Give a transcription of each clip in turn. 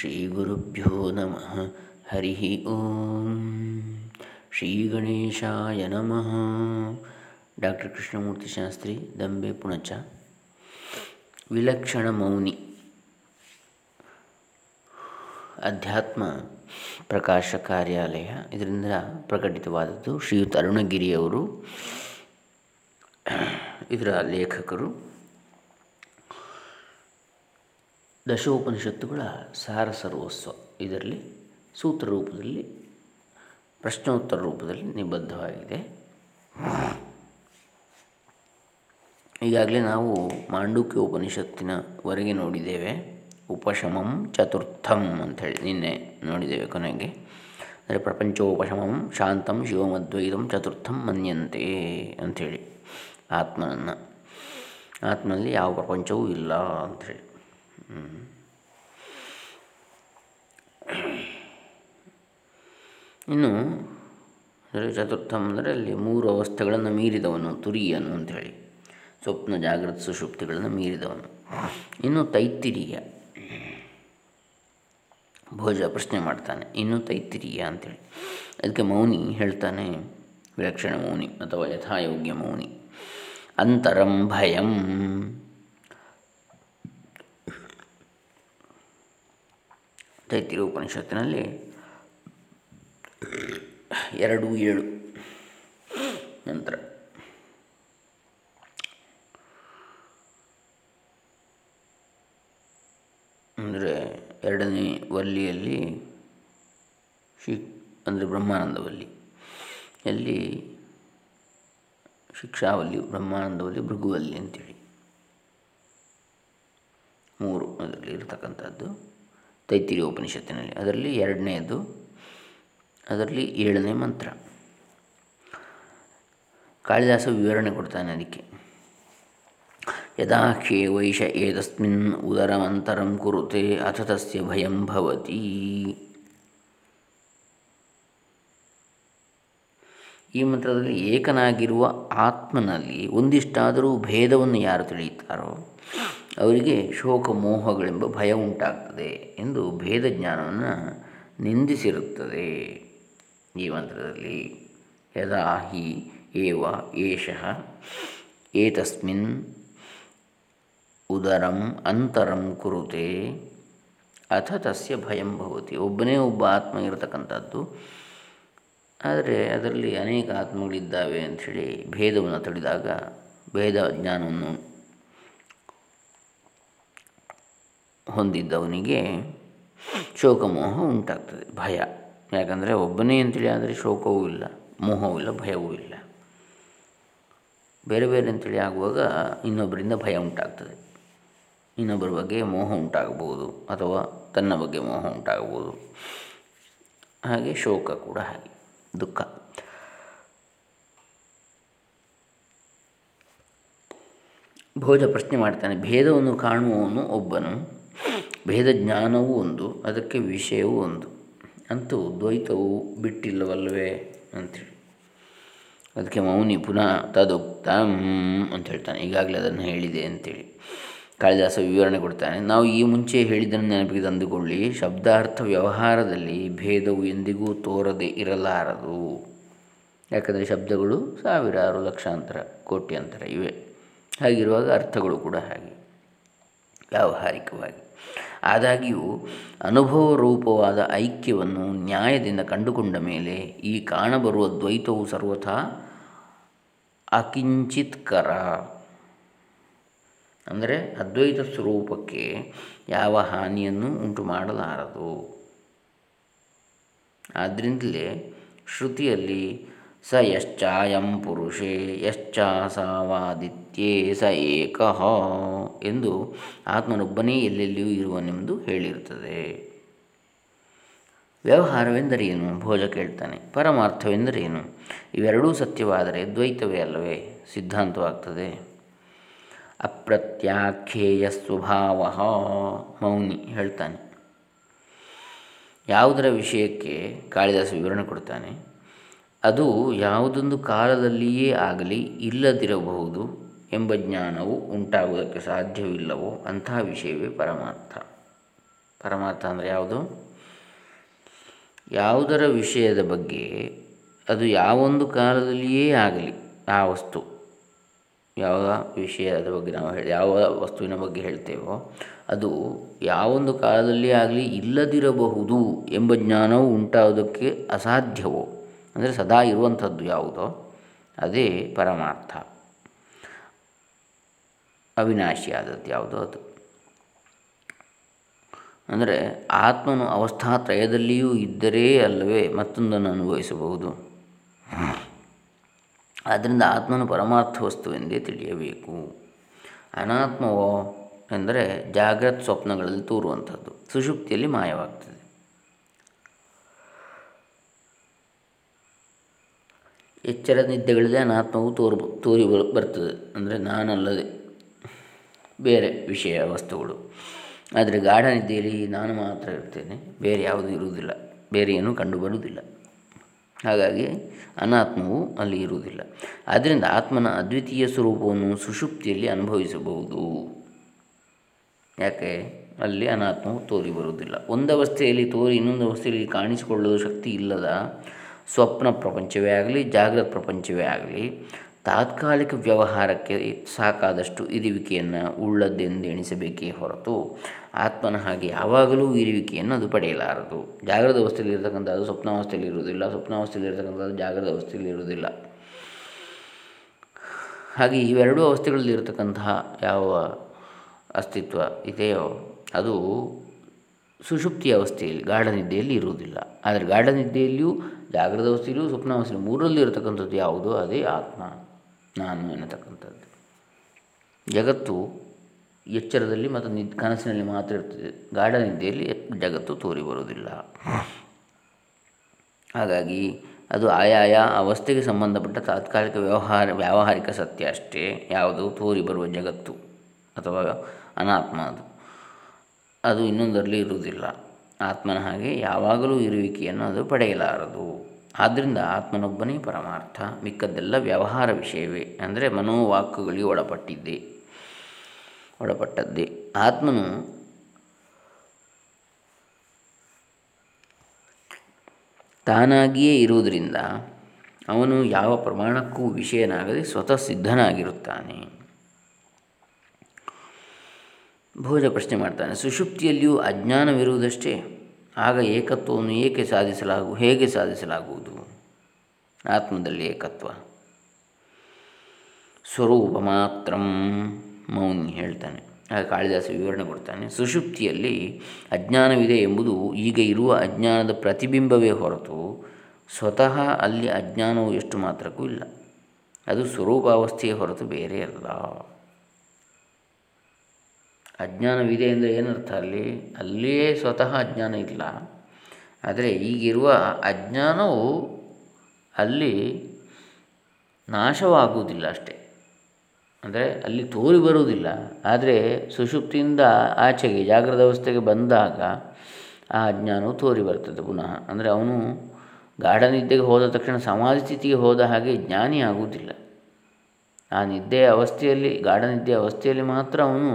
ಶ್ರೀಗುರುಭ್ಯೋ ನಮಃ ಹರಿ ಓಂ ಶ್ರೀ ಗಣೇಶಾಯ ನಮಃ ಡಾಕ್ಟರ್ ಕೃಷ್ಣಮೂರ್ತಿ ಶಾಸ್ತ್ರಿ ದಂಬೆ ಪುಣಚ ವಿಲಕ್ಷಣ ಮೌನಿ ಅಧ್ಯಾತ್ಮ ಪ್ರಕಾಶ ಕಾರ್ಯಾಲಯ ಇದರಿಂದ ಪ್ರಕಟಿತವಾದದ್ದು ಶ್ರೀಯುತ ಅರುಣಗಿರಿಯವರು ಇದರ ಲೇಖಕರು. ದಶೋಪನಿಷತ್ತುಗಳ ಸಾರ ಸರ್ವಸ್ವ. ಇದರಲ್ಲಿ ಸೂತ್ರ ರೂಪದಲ್ಲಿ, ಪ್ರಶ್ನೋತ್ತರ ರೂಪದಲ್ಲಿ ನಿಬದ್ಧವಾಗಿದೆ. ಈಗಾಗಲೇ ನಾವು ಮಾಂಡುಕ್ಯ ಉಪನಿಷತ್ತಿನವರೆಗೆ ನೋಡಿದ್ದೇವೆ. ಉಪಶಮಂ ಚತುರ್ಥಂ ಅಂಥೇಳಿ ನಿನ್ನೆ ನೋಡಿದ್ದೇವೆ ಕೊನೆಗೆ. ಅಂದರೆ ಪ್ರಪಂಚೋಪಶಮಂ ಶಾಂತಂ ಶಿವಮದ್ವೈತಂ ಚತುರ್ಥಂ ಮನ್ಯಂತೆ ಅಂಥೇಳಿ. ಆತ್ಮನನ್ನು. ಆತ್ಮನಲ್ಲಿ ಯಾವ ಪ್ರಪಂಚವೂ ಇಲ್ಲ ಅಂಥೇಳಿ. ಇನ್ನು ಅಂದರೆ ಚತುರ್ಥಂ ಅಂದರೆ ಅಲ್ಲಿ ಮೂರು ಅವಸ್ಥೆಗಳನ್ನು ಮೀರಿದವನು ತುರಿಯನು ಅಂಥೇಳಿ ಸ್ವಪ್ನ ಜಾಗೃತ ಸುಷುಪ್ತಿಗಳನ್ನು ಮೀರಿದವನು. ಇನ್ನು ತೈತ್ತಿರಿಯ. ಭೋಜ ಪ್ರಶ್ನೆ ಮಾಡ್ತಾನೆ, ಇನ್ನು ತೈತ್ತಿರಿಯ ಅಂಥೇಳಿ ಅದಕ್ಕೆ ಮೌನಿ ಹೇಳ್ತಾನೆ, ವಿಲಕ್ಷಣ ಮೌನಿ ಅಥವಾ ಯಥಾಯೋಗ್ಯ ಮೌನಿ. ಅಂತರಂ ಭಯಂ. ತೈತಿರು ಉಪನಿಷತ್ತಿನಲ್ಲಿ ಎರಡು ಏಳು ನಂತರ. ಅಂದರೆ ಎರಡನೇ ವಲ್ಲಿಯಲ್ಲಿ ಶಿ ಅಂದರೆ ಬ್ರಹ್ಮಾನಂದವಲ್ಲಿ. ಎಲ್ಲಿ ಶಿಕ್ಷಾವಲ್ಲಿ, ಬ್ರಹ್ಮಾನಂದವಲ್ಲಿ, ಭೃಗುವಲ್ಲಿ ಅಂತೇಳಿ. ಮೂರು ಅದರಲ್ಲಿ ಇರತಕ್ಕಂಥದ್ದು. ತೈತಿರಿ ಉಪನಿಷತ್ತಿನಲ್ಲಿ. ಅದರಲ್ಲಿ ಎರಡನೇದು, ಅದರಲ್ಲಿ ಏಳನೇ ಮಂತ್ರ. ಕಾಳಿದಾಸ ವಿವರಣೆ ಕೊಡ್ತಾನೆ ಅದಕ್ಕೆ. ಯದಾ ವೈಶ ಏತಸ್ಮಿನ್ ಉದರಮಂತರಂ ಕುರುತೆ ಅಥ ತಸ್ಯ ಭಯಂ ಭವತಿ. ಈ ಮಂತ್ರದಲ್ಲಿ ಏಕನಾಗಿರುವ ಆತ್ಮನಲ್ಲಿ ಒಂದಿಷ್ಟಾದರೂ ಭೇದವನ್ನು ಯಾರು ತಿಳಿಯುತ್ತಾರೋ ಅವರಿಗೆ ಶೋಕ ಮೋಹಗಳೆಂಬ ಭಯ ಉಂಟಾಗ್ತದೆ ಎಂದು ಭೇದ ಜ್ಞಾನವನ್ನು ನಿಂದಿಸಿರುತ್ತದೆ. ಈ ಮಂತ್ರದಲ್ಲಿ, ಯದಾ ಹಿ ಏವ ಏಷ ಏತಸ್ಮಿನ್ ಉದರಂ ಅಂತರಂ ಕುರುತೆ, ಅಥ ತಸ್ಯ ಭಯಂ ಭವತಿ. ಒಬ್ಬನೇ ಒಬ್ಬ ಆತ್ಮ ಇರತಕ್ಕಂಥದ್ದು. ಆದರೆ ಅದರಲ್ಲಿ ಅನೇಕ ಆತ್ಮಗಳಿದ್ದಾವೆ ಅಂಥೇಳಿ ಭೇದವನ್ನು ತಡೆದಾಗ ಭೇದ ಜ್ಞಾನವನ್ನು ಹೊಂದಿದ್ದವನಿಗೆ ಶೋಕಮೋಹ ಉಂಟಾಗ್ತದೆ, ಭಯ. ಯಾಕಂದರೆ ಒಬ್ಬನೇ ಅಂತೇಳಿ ಆದರೆ ಶೋಕವೂ ಇಲ್ಲ, ಮೋಹವೂ ಇಲ್ಲ, ಭಯವೂ ಇಲ್ಲ. ಬೇರೆ ಬೇರೆ ಅಂತೇಳಿ ಆಗುವಾಗ ಇನ್ನೊಬ್ಬರಿಂದ ಭಯ ಉಂಟಾಗ್ತದೆ. ಇನ್ನೊಬ್ಬರ ಬಗ್ಗೆ ಮೋಹ ಉಂಟಾಗಬಹುದು, ಅಥವಾ ತನ್ನ ಬಗ್ಗೆ ಮೋಹ ಉಂಟಾಗಬಹುದು. ಹಾಗೆ ಶೋಕ ಕೂಡ ಹಾಗೆ, ದುಃಖ. ಭೋಜ ಪ್ರಶ್ನೆ ಮಾಡ್ತಾನೆ, ಭೇದವನ್ನು ಕಾಣುವವನು ಒಬ್ಬನು. ಭೇದ ಜ್ಞಾನವೂ ಒಂದು, ಅದಕ್ಕೆ ವಿಷಯವೂ ಒಂದು. ಅಂತೂ ದ್ವೈತವು ಬಿಟ್ಟಿಲ್ಲವಲ್ಲವೇ ಅಂಥೇಳಿ ಅದಕ್ಕೆ ಮೌನಿ ಪುನಃ ತದೊಕ್ತ ಅಂತ ಹೇಳ್ತಾನೆ. ಈಗಾಗಲೇ ಅದನ್ನು ಹೇಳಿದೆ ಅಂತೇಳಿ ಕಾಳಿದಾಸ ವಿವರಣೆ ಕೊಡ್ತಾನೆ. ನಾವು ಈ ಮುಂಚೆ ಹೇಳಿದ್ದನ್ನು ನೆನಪಿಗೆ ತಂದುಕೊಳ್ಳಿ. ಶಬ್ದಾರ್ಥ ವ್ಯವಹಾರದಲ್ಲಿ ಭೇದವು ಎಂದಿಗೂ ತೋರದೆ ಇರಲಾರದು. ಯಾಕಂದರೆ ಶಬ್ದಗಳು ಸಾವಿರಾರು ಲಕ್ಷಾಂತರ, ಕೋಟ್ಯಾಂತರ ಇವೆ. ಹಾಗಿರುವಾಗ ಅರ್ಥಗಳು ಕೂಡ ಹಾಗೆ. ವ್ಯಾವಹಾರಿಕವಾಗಿ. ಆದಾಗ್ಯೂ ಅನುಭವ ರೂಪವಾದ ಐಕ್ಯವನ್ನು ನ್ಯಾಯದಿಂದ ಕಂಡುಕೊಂಡ ಮೇಲೆ ಈ ಕಾಣಬರುವ ದ್ವೈತವು ಸರ್ವಥಾ ಅಕಿಂಚಿತ್ಕರ. ಅಂದರೆ ಅದ್ವೈತ ಸ್ವರೂಪಕ್ಕೆ ಯಾವ ಹಾನಿಯನ್ನು ಉಂಟು ಮಾಡಲಾರದು ಆದ್ದರಿಂದಲೇ ಶ್ರುತಿಯಲ್ಲಿ ಸ ಯಶ್ಚಾಯಂ ಪುರುಷೇ ಯಶ್ಚಾಸಾವಾದಿತ್ಯೇ ಸ ಏಕಃ ಎಂದು ಆತ್ಮನೊಬ್ಬನೇ ಎಲ್ಲೆಲ್ಲಿಯೂ ಇರುವನೆಂದು ಹೇಳಿರುತ್ತದೆ. ವ್ಯವಹಾರವೆಂದರೇನು? ಭೋಜ ಕೇಳ್ತಾನೆ. ಪರಮಾರ್ಥವೆಂದರೇನು? ಇವೆರಡೂ ಸತ್ಯವಾದರೆ ದ್ವೈತವೇ ಅಲ್ಲವೇ? ಸಿದ್ಧಾಂತವಾಗ್ತದೆ. ಅಪ್ರತ್ಯಾಖ್ಯೇಯ ಸ್ವಭಾವ ಮೌನಿ ಹೇಳ್ತಾನೆ. ಯಾವುದರ ವಿಷಯಕ್ಕೆ ಕಾಳಿದಾಸ ವಿವರಣೆ ಕೊಡ್ತಾನೆ? ಅದು ಯಾವುದೊಂದು ಕಾಲದಲ್ಲಿಯೇ ಆಗಲಿ ಇಲ್ಲದಿರಬಹುದು ಎಂಬ ಜ್ಞಾನವು ಉಂಟಾಗುವುದಕ್ಕೆ ಸಾಧ್ಯವಿಲ್ಲವೋ ಅಂತಹ ವಿಷಯವೇ ಪರಮಾರ್ಥ. ಪರಮಾರ್ಥ ಅಂದರೆ ಯಾವುದು? ಯಾವುದರ ವಿಷಯದ ಬಗ್ಗೆ ಅದು ಯಾವೊಂದು ಕಾಲದಲ್ಲಿಯೇ ಆಗಲಿ ಆ ವಸ್ತು, ಯಾವ ವಿಷಯದ ಬಗ್ಗೆ ನಾವು ಹೇಳಿ, ಯಾವ ವಸ್ತುವಿನ ಬಗ್ಗೆ ಹೇಳ್ತೇವೋ ಅದು ಯಾವೊಂದು ಕಾಲದಲ್ಲಿ ಆಗಲಿ ಇಲ್ಲದಿರಬಹುದು ಎಂಬ ಜ್ಞಾನವು ಉಂಟಾಗೋದಕ್ಕೆ ಅಸಾಧ್ಯವೋ ಅಂದರೆ ಸದಾ ಇರುವಂಥದ್ದು ಯಾವುದೋ, ಅದೇ ಪರಮಾರ್ಥ. ಅವಿನಾಶಿಯಾದದ್ದು ಯಾವುದೋ ಅದು. ಅಂದರೆ ಆತ್ಮನು ಅವಸ್ಥಾತ್ರಯದಲ್ಲಿಯೂ ಇದ್ದರೆ ಅಲ್ಲವೇ ಮತ್ತೊಂದನ್ನು ಅನುಭವಿಸಬಹುದು. ಆದ್ದರಿಂದ ಆತ್ಮನು ಪರಮಾರ್ಥ ವಸ್ತುವೆಂದೇ ತಿಳಿಯಬೇಕು. ಅನಾತ್ಮವೋ ಎಂದರೆ ಜಾಗ್ರತ್ ಸ್ವಪ್ನಗಳಲ್ಲಿ ತೋರುವಂಥದ್ದು. ಸುಷುಪ್ತಿಯಲ್ಲಿ ಮಾಯವಾಗ್ತದೆ. ಎಚ್ಚರ ನಿದ್ದೆಗಳಿದೆ, ಅನಾತ್ಮವು ತೋರು, ತೋರಿ ಬರ್ತದೆ. ಅಂದರೆ ನಾನಲ್ಲದೆ ಬೇರೆ ವಿಷಯ, ವಸ್ತುಗಳು. ಆದರೆ ಗಾಢ ನಿದ್ದೆಯಲ್ಲಿ ನಾನು ಮಾತ್ರ ಇರ್ತೇನೆ. ಬೇರೆ ಯಾವುದೂ ಇರುವುದಿಲ್ಲ. ಬೇರೆ ಏನೂ ಕಂಡುಬರುವುದಿಲ್ಲ ಹಾಗಾಗಿ ಅನಾತ್ಮವು ಅಲ್ಲಿ ಇರುವುದಿಲ್ಲ. ಆದ್ದರಿಂದ ಆತ್ಮನ ಅದ್ವಿತೀಯ ಸ್ವರೂಪವನ್ನು ಸುಷುಪ್ತಿಯಲ್ಲಿ ಅನುಭವಿಸಬಹುದು. ಯಾಕೆ? ಅಲ್ಲಿ ಅನಾತ್ಮವು ತೋರಿ ಬರುವುದಿಲ್ಲ. ಒಂದು ಅವಸ್ಥೆಯಲ್ಲಿ ತೋರಿ, ಇನ್ನೊಂದು ಅವಸ್ಥೆಯಲ್ಲಿ ಕಾಣಿಸಿಕೊಳ್ಳಲು ಶಕ್ತಿ ಇಲ್ಲದ ಸ್ವಪ್ನ ಪ್ರಪಂಚವೇ ಆಗಲಿ, ಜಾಗೃತ ಪ್ರಪಂಚವೇ ಆಗಲಿ, ತಾತ್ಕಾಲಿಕ ವ್ಯವಹಾರಕ್ಕೆ ಸಾಕಾದಷ್ಟು ಇರುವಿಕೆಯನ್ನು ಉಳ್ಳದ್ದೆಂದು ಎಣಿಸಬೇಕೇ ಹೊರತು ಆತ್ಮನ ಹಾಗೆ ಯಾವಾಗಲೂ ಇರುವಿಕೆಯನ್ನು ಅದು ಪಡೆಯಲಾರದು. ಜಾಗೃತ ಅವಸ್ಥೆಯಲ್ಲಿ ಇರತಕ್ಕಂಥದ್ದು ಸ್ವಪ್ನಾವಸ್ಥೆಯಲ್ಲಿ ಇರುವುದಿಲ್ಲ ಸ್ವಪ್ನಾವಸ್ಥೆಯಲ್ಲಿ ಇರತಕ್ಕಂಥದ್ದು ಜಾಗೃತ ಅವಸ್ಥೆಯಲ್ಲಿ ಇರುವುದಿಲ್ಲ. ಹಾಗೆ ಇವೆರಡೂ ಅವಸ್ಥೆಗಳಲ್ಲಿ ಇರತಕ್ಕಂತಹ ಯಾವ ಅಸ್ತಿತ್ವ ಇದೆಯೋ ಅದು ಸುಷುಪ್ತಿ ಅವಸ್ಥೆಯಲ್ಲಿ ಗಾಢ ನಿದ್ದೆಯಲ್ಲಿ ಇರುವುದಿಲ್ಲ. ಆದರೆ ಗಾಢ ನಿದ್ದೆಯಲ್ಲಿಯೂ ಜಾಗ್ರದ ಅವಸ್ಥೆಯಲ್ಲಿಯೂ ಸ್ವಪ್ನಾವಸ್ಥೆಯಲ್ಲಿ ಮೂರರಲ್ಲಿ ಇರತಕ್ಕಂಥದ್ದು ಯಾವುದೋ ಅದೇ ಆತ್ಮ, ನಾನು ಎನ್ನತಕ್ಕಂಥದ್ದು. ಜಗತ್ತು ಎಚ್ಚರದಲ್ಲಿ ಮತ್ತು ನಿದ್ ಕನಸಿನಲ್ಲಿ ಮಾತ್ರ ಇರ್ತದೆ. ಗಾಢ ನಿದ್ದೆಯಲ್ಲಿ ಜಗತ್ತು ತೋರಿ ಬರುವುದಿಲ್ಲ. ಹಾಗಾಗಿ ಅದು ಆಯಾಯ ಅವಸ್ಥೆಗೆ ಸಂಬಂಧಪಟ್ಟ ತಾತ್ಕಾಲಿಕ ವ್ಯವಹಾರ, ವ್ಯಾವಹಾರಿಕ ಸತ್ಯ ಅಷ್ಟೇ. ಯಾವುದು ತೋರಿ ಬರುವ ಜಗತ್ತು ಅಥವಾ ಅನಾತ್ಮ ಅದು. ಅದು ಇನ್ನೊಂದರಲ್ಲಿ ಇರುವುದಿಲ್ಲ. ಆತ್ಮನ ಹಾಗೆ ಯಾವಾಗಲೂ ಇರುವಿಕೆಯನ್ನು ಅದು ಪಡೆಯಲಾರದು. ಆದ್ದರಿಂದ ಆತ್ಮನೊಬ್ಬನೇ ಪರಮಾರ್ಥ, ಮಿಕ್ಕದ್ದೆಲ್ಲ ವ್ಯವಹಾರ ವಿಷಯವೇ ಅಂದರೆ ಮನೋವಾಕ್ಯಗಳಿಗೆ ಒಳಪಟ್ಟಿದ್ದೆ, ಒಳಪಟ್ಟದ್ದೇ. ಆತ್ಮನು ತಾನಾಗಿಯೇ ಇರುವುದರಿಂದ ಅವನು ಯಾವ ಪ್ರಮಾಣಕ್ಕೂ ವಿಷಯನಾಗದೆ ಸ್ವತಃ ಸಿದ್ಧನಾಗಿರುತ್ತಾನೆ. ಭೋಜ ಪ್ರಶ್ನೆ ಮಾಡ್ತಾನೆ, ಸುಷುಪ್ತಿಯಲ್ಲಿಯೂ ಅಜ್ಞಾನವಿರುವುದಷ್ಟೇ ಆಗ ಏಕತ್ವವನ್ನು ಏಕೆ ಸಾಧಿಸಲಾಗು, ಹೇಗೆ ಸಾಧಿಸಲಾಗುವುದು? ಆತ್ಮದಲ್ಲಿ ಏಕತ್ವ. ಸ್ವರೂಪ ಮಾತ್ರ ಮೌನಿ ಹೇಳ್ತಾನೆ. ಆಗ ಕಾಳಿದಾಸ ವಿವರಣೆ ಕೊಡ್ತಾನೆ. ಸುಷುಪ್ತಿಯಲ್ಲಿ ಅಜ್ಞಾನವಿದೆ ಎಂಬುದು ಈಗ ಇರುವ ಅಜ್ಞಾನದ ಪ್ರತಿಬಿಂಬವೇ ಹೊರತು ಸ್ವತಃ ಅಲ್ಲಿ ಅಜ್ಞಾನವು ಎಷ್ಟು ಮಾತ್ರಕ್ಕೂ ಇಲ್ಲ. ಅದು ಸ್ವರೂಪಾವಸ್ಥೆಯ ಹೊರತು ಬೇರೆ ಅಲ್ಲ ಅಜ್ಞಾನವಿದೆ ಎಂದು ಏನರ್ಥ ಅಲ್ಲಿ? ಅಲ್ಲಿಯೇ ಸ್ವತಃ ಅಜ್ಞಾನ ಇಲ್ಲ. ಆದರೆ ಈಗಿರುವ ಅಜ್ಞಾನವು ಅಲ್ಲಿ ನಾಶವಾಗುವುದಿಲ್ಲ ಅಷ್ಟೇ. ಅಂದರೆ ಅಲ್ಲಿ ತೋರಿ ಬರುವುದಿಲ್ಲ. ಆದರೆ ಸುಷುಪ್ತಿಯಿಂದ ಆಚೆಗೆ ಜಾಗೃತ ಅವಸ್ಥೆಗೆ ಬಂದಾಗ ಆ ಅಜ್ಞಾನವು ತೋರಿ ಬರ್ತದೆ ಪುನಃ. ಅಂದರೆ ಅವನು ಗಾಢ ನಿದ್ದೆಗೆ ಹೋದ ತಕ್ಷಣ ಸಮಾಧಿ ಸ್ಥಿತಿಗೆ ಹೋದ ಹಾಗೆ ಜ್ಞಾನಿ ಆಗುವುದಿಲ್ಲ. ಆ ನಿದ್ದೆಯ ಅವಸ್ಥೆಯಲ್ಲಿ ಗಾಢ ನಿದ್ದೆಯ ಅವಸ್ಥೆಯಲ್ಲಿ ಮಾತ್ರ ಅವನು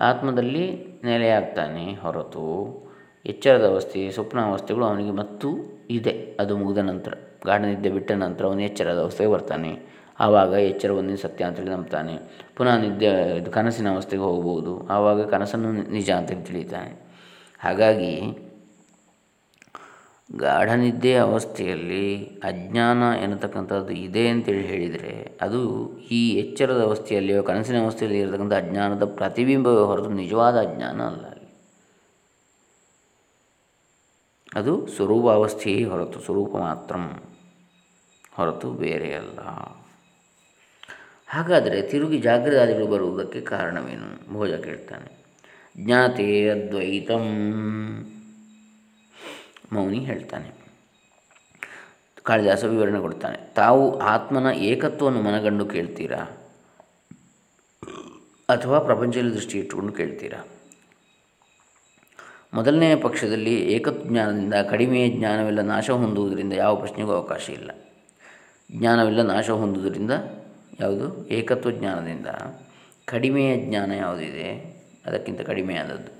ಆತ್ಮದಲ್ಲಿ ನೆಲೆಯಾಗ್ತಾನೆ ಹೊರತು. ಎಚ್ಚರದ ಅವಸ್ಥೆ ಸ್ವಪ್ನಾವಸ್ಥೆಗಳು ಅವನಿಗೆ ಮತ್ತು ಇದೆ. ಅದು ಮುಗಿದ ನಂತರ ಗಾಢ ನಿದ್ದೆ ಬಿಟ್ಟ ನಂತರ ಅವನು ಎಚ್ಚರದ ಅವಸ್ಥೆಗೆ ಬರ್ತಾನೆ. ಆವಾಗ ಎಚ್ಚರವನ್ನು ಸತ್ಯ ಅಂತೇಳಿ ನಂಬ್ತಾನೆ. ಪುನಃ ನಿದ್ದೆ ಕನಸಿನ ಅವಸ್ಥೆಗೆ ಹೋಗ್ಬೋದು ಆವಾಗ ಕನಸನ್ನು ನಿಜ ಅಂತೇಳಿ ತಿಳಿತಾನೆ. ಹಾಗಾಗಿ ಗಾಢ ನಿದ್ದೆಯ ಅವಸ್ಥೆಯಲ್ಲಿ ಅಜ್ಞಾನ ಎನ್ನತಕ್ಕಂಥದ್ದು ಇದೆ ಅಂತೇಳಿ ಹೇಳಿದರೆ ಅದು ಈ ಎಚ್ಚರದ ಅವಸ್ಥೆಯಲ್ಲಿಯೋ, ಕನಸಿನ ಅವಸ್ಥೆಯಲ್ಲಿ ಇರತಕ್ಕಂಥ ಅಜ್ಞಾನದ ಪ್ರತಿಬಿಂಬವೇ ಹೊರತು ನಿಜವಾದ ಅಜ್ಞಾನ ಅಲ್ಲ ಅಲ್ಲಿ. ಅದು ಸ್ವರೂಪ ಅವಸ್ಥೆಯೇ ಹೊರತು, ಸ್ವರೂಪ ಮಾತ್ರ ಹೊರತು ಬೇರೆ ಅಲ್ಲ. ಹಾಗಾದರೆ ತಿರುಗಿ ಜಾಗೃತಾದಿಗಳು ಬರುವುದಕ್ಕೆ ಕಾರಣವೇನು? ಭೋಜ ಕೇಳ್ತಾನೆ. ಜ್ಞಾತೆ ಅದ್ವೈತಂ. ಮೌನಿ ಹೇಳ್ತಾನೆ. ಕಾಳಿದಾಸ ವಿವರಣೆ ಕೊಡ್ತಾನೆ. ತಾವು ಆತ್ಮನ ಏಕತ್ವವನ್ನು ಮನಗಂಡು ಕೇಳ್ತೀರಾ? ಅಥವಾ ಪ್ರಪಂಚದಲ್ಲಿ ದೃಷ್ಟಿ ಇಟ್ಟುಕೊಂಡು ಕೇಳ್ತೀರಾ? ಮೊದಲನೆಯ ಪಕ್ಷದಲ್ಲಿ ಏಕಜ್ಞಾನದಿಂದ ಕಡಿಮೆಯ ಜ್ಞಾನವೆಲ್ಲ ನಾಶ ಹೊಂದುವುದರಿಂದ ಯಾವ ಪ್ರಶ್ನೆಗೂ ಅವಕಾಶ ಇಲ್ಲ. ಜ್ಞಾನವೆಲ್ಲ ನಾಶ ಹೊಂದುವುದರಿಂದ ಯಾವುದು? ಏಕತ್ವ ಜ್ಞಾನದಿಂದ. ಕಡಿಮೆಯ ಜ್ಞಾನ ಯಾವುದಿದೆ? ಅದಕ್ಕಿಂತ ಕಡಿಮೆಯಾದದ್ದು.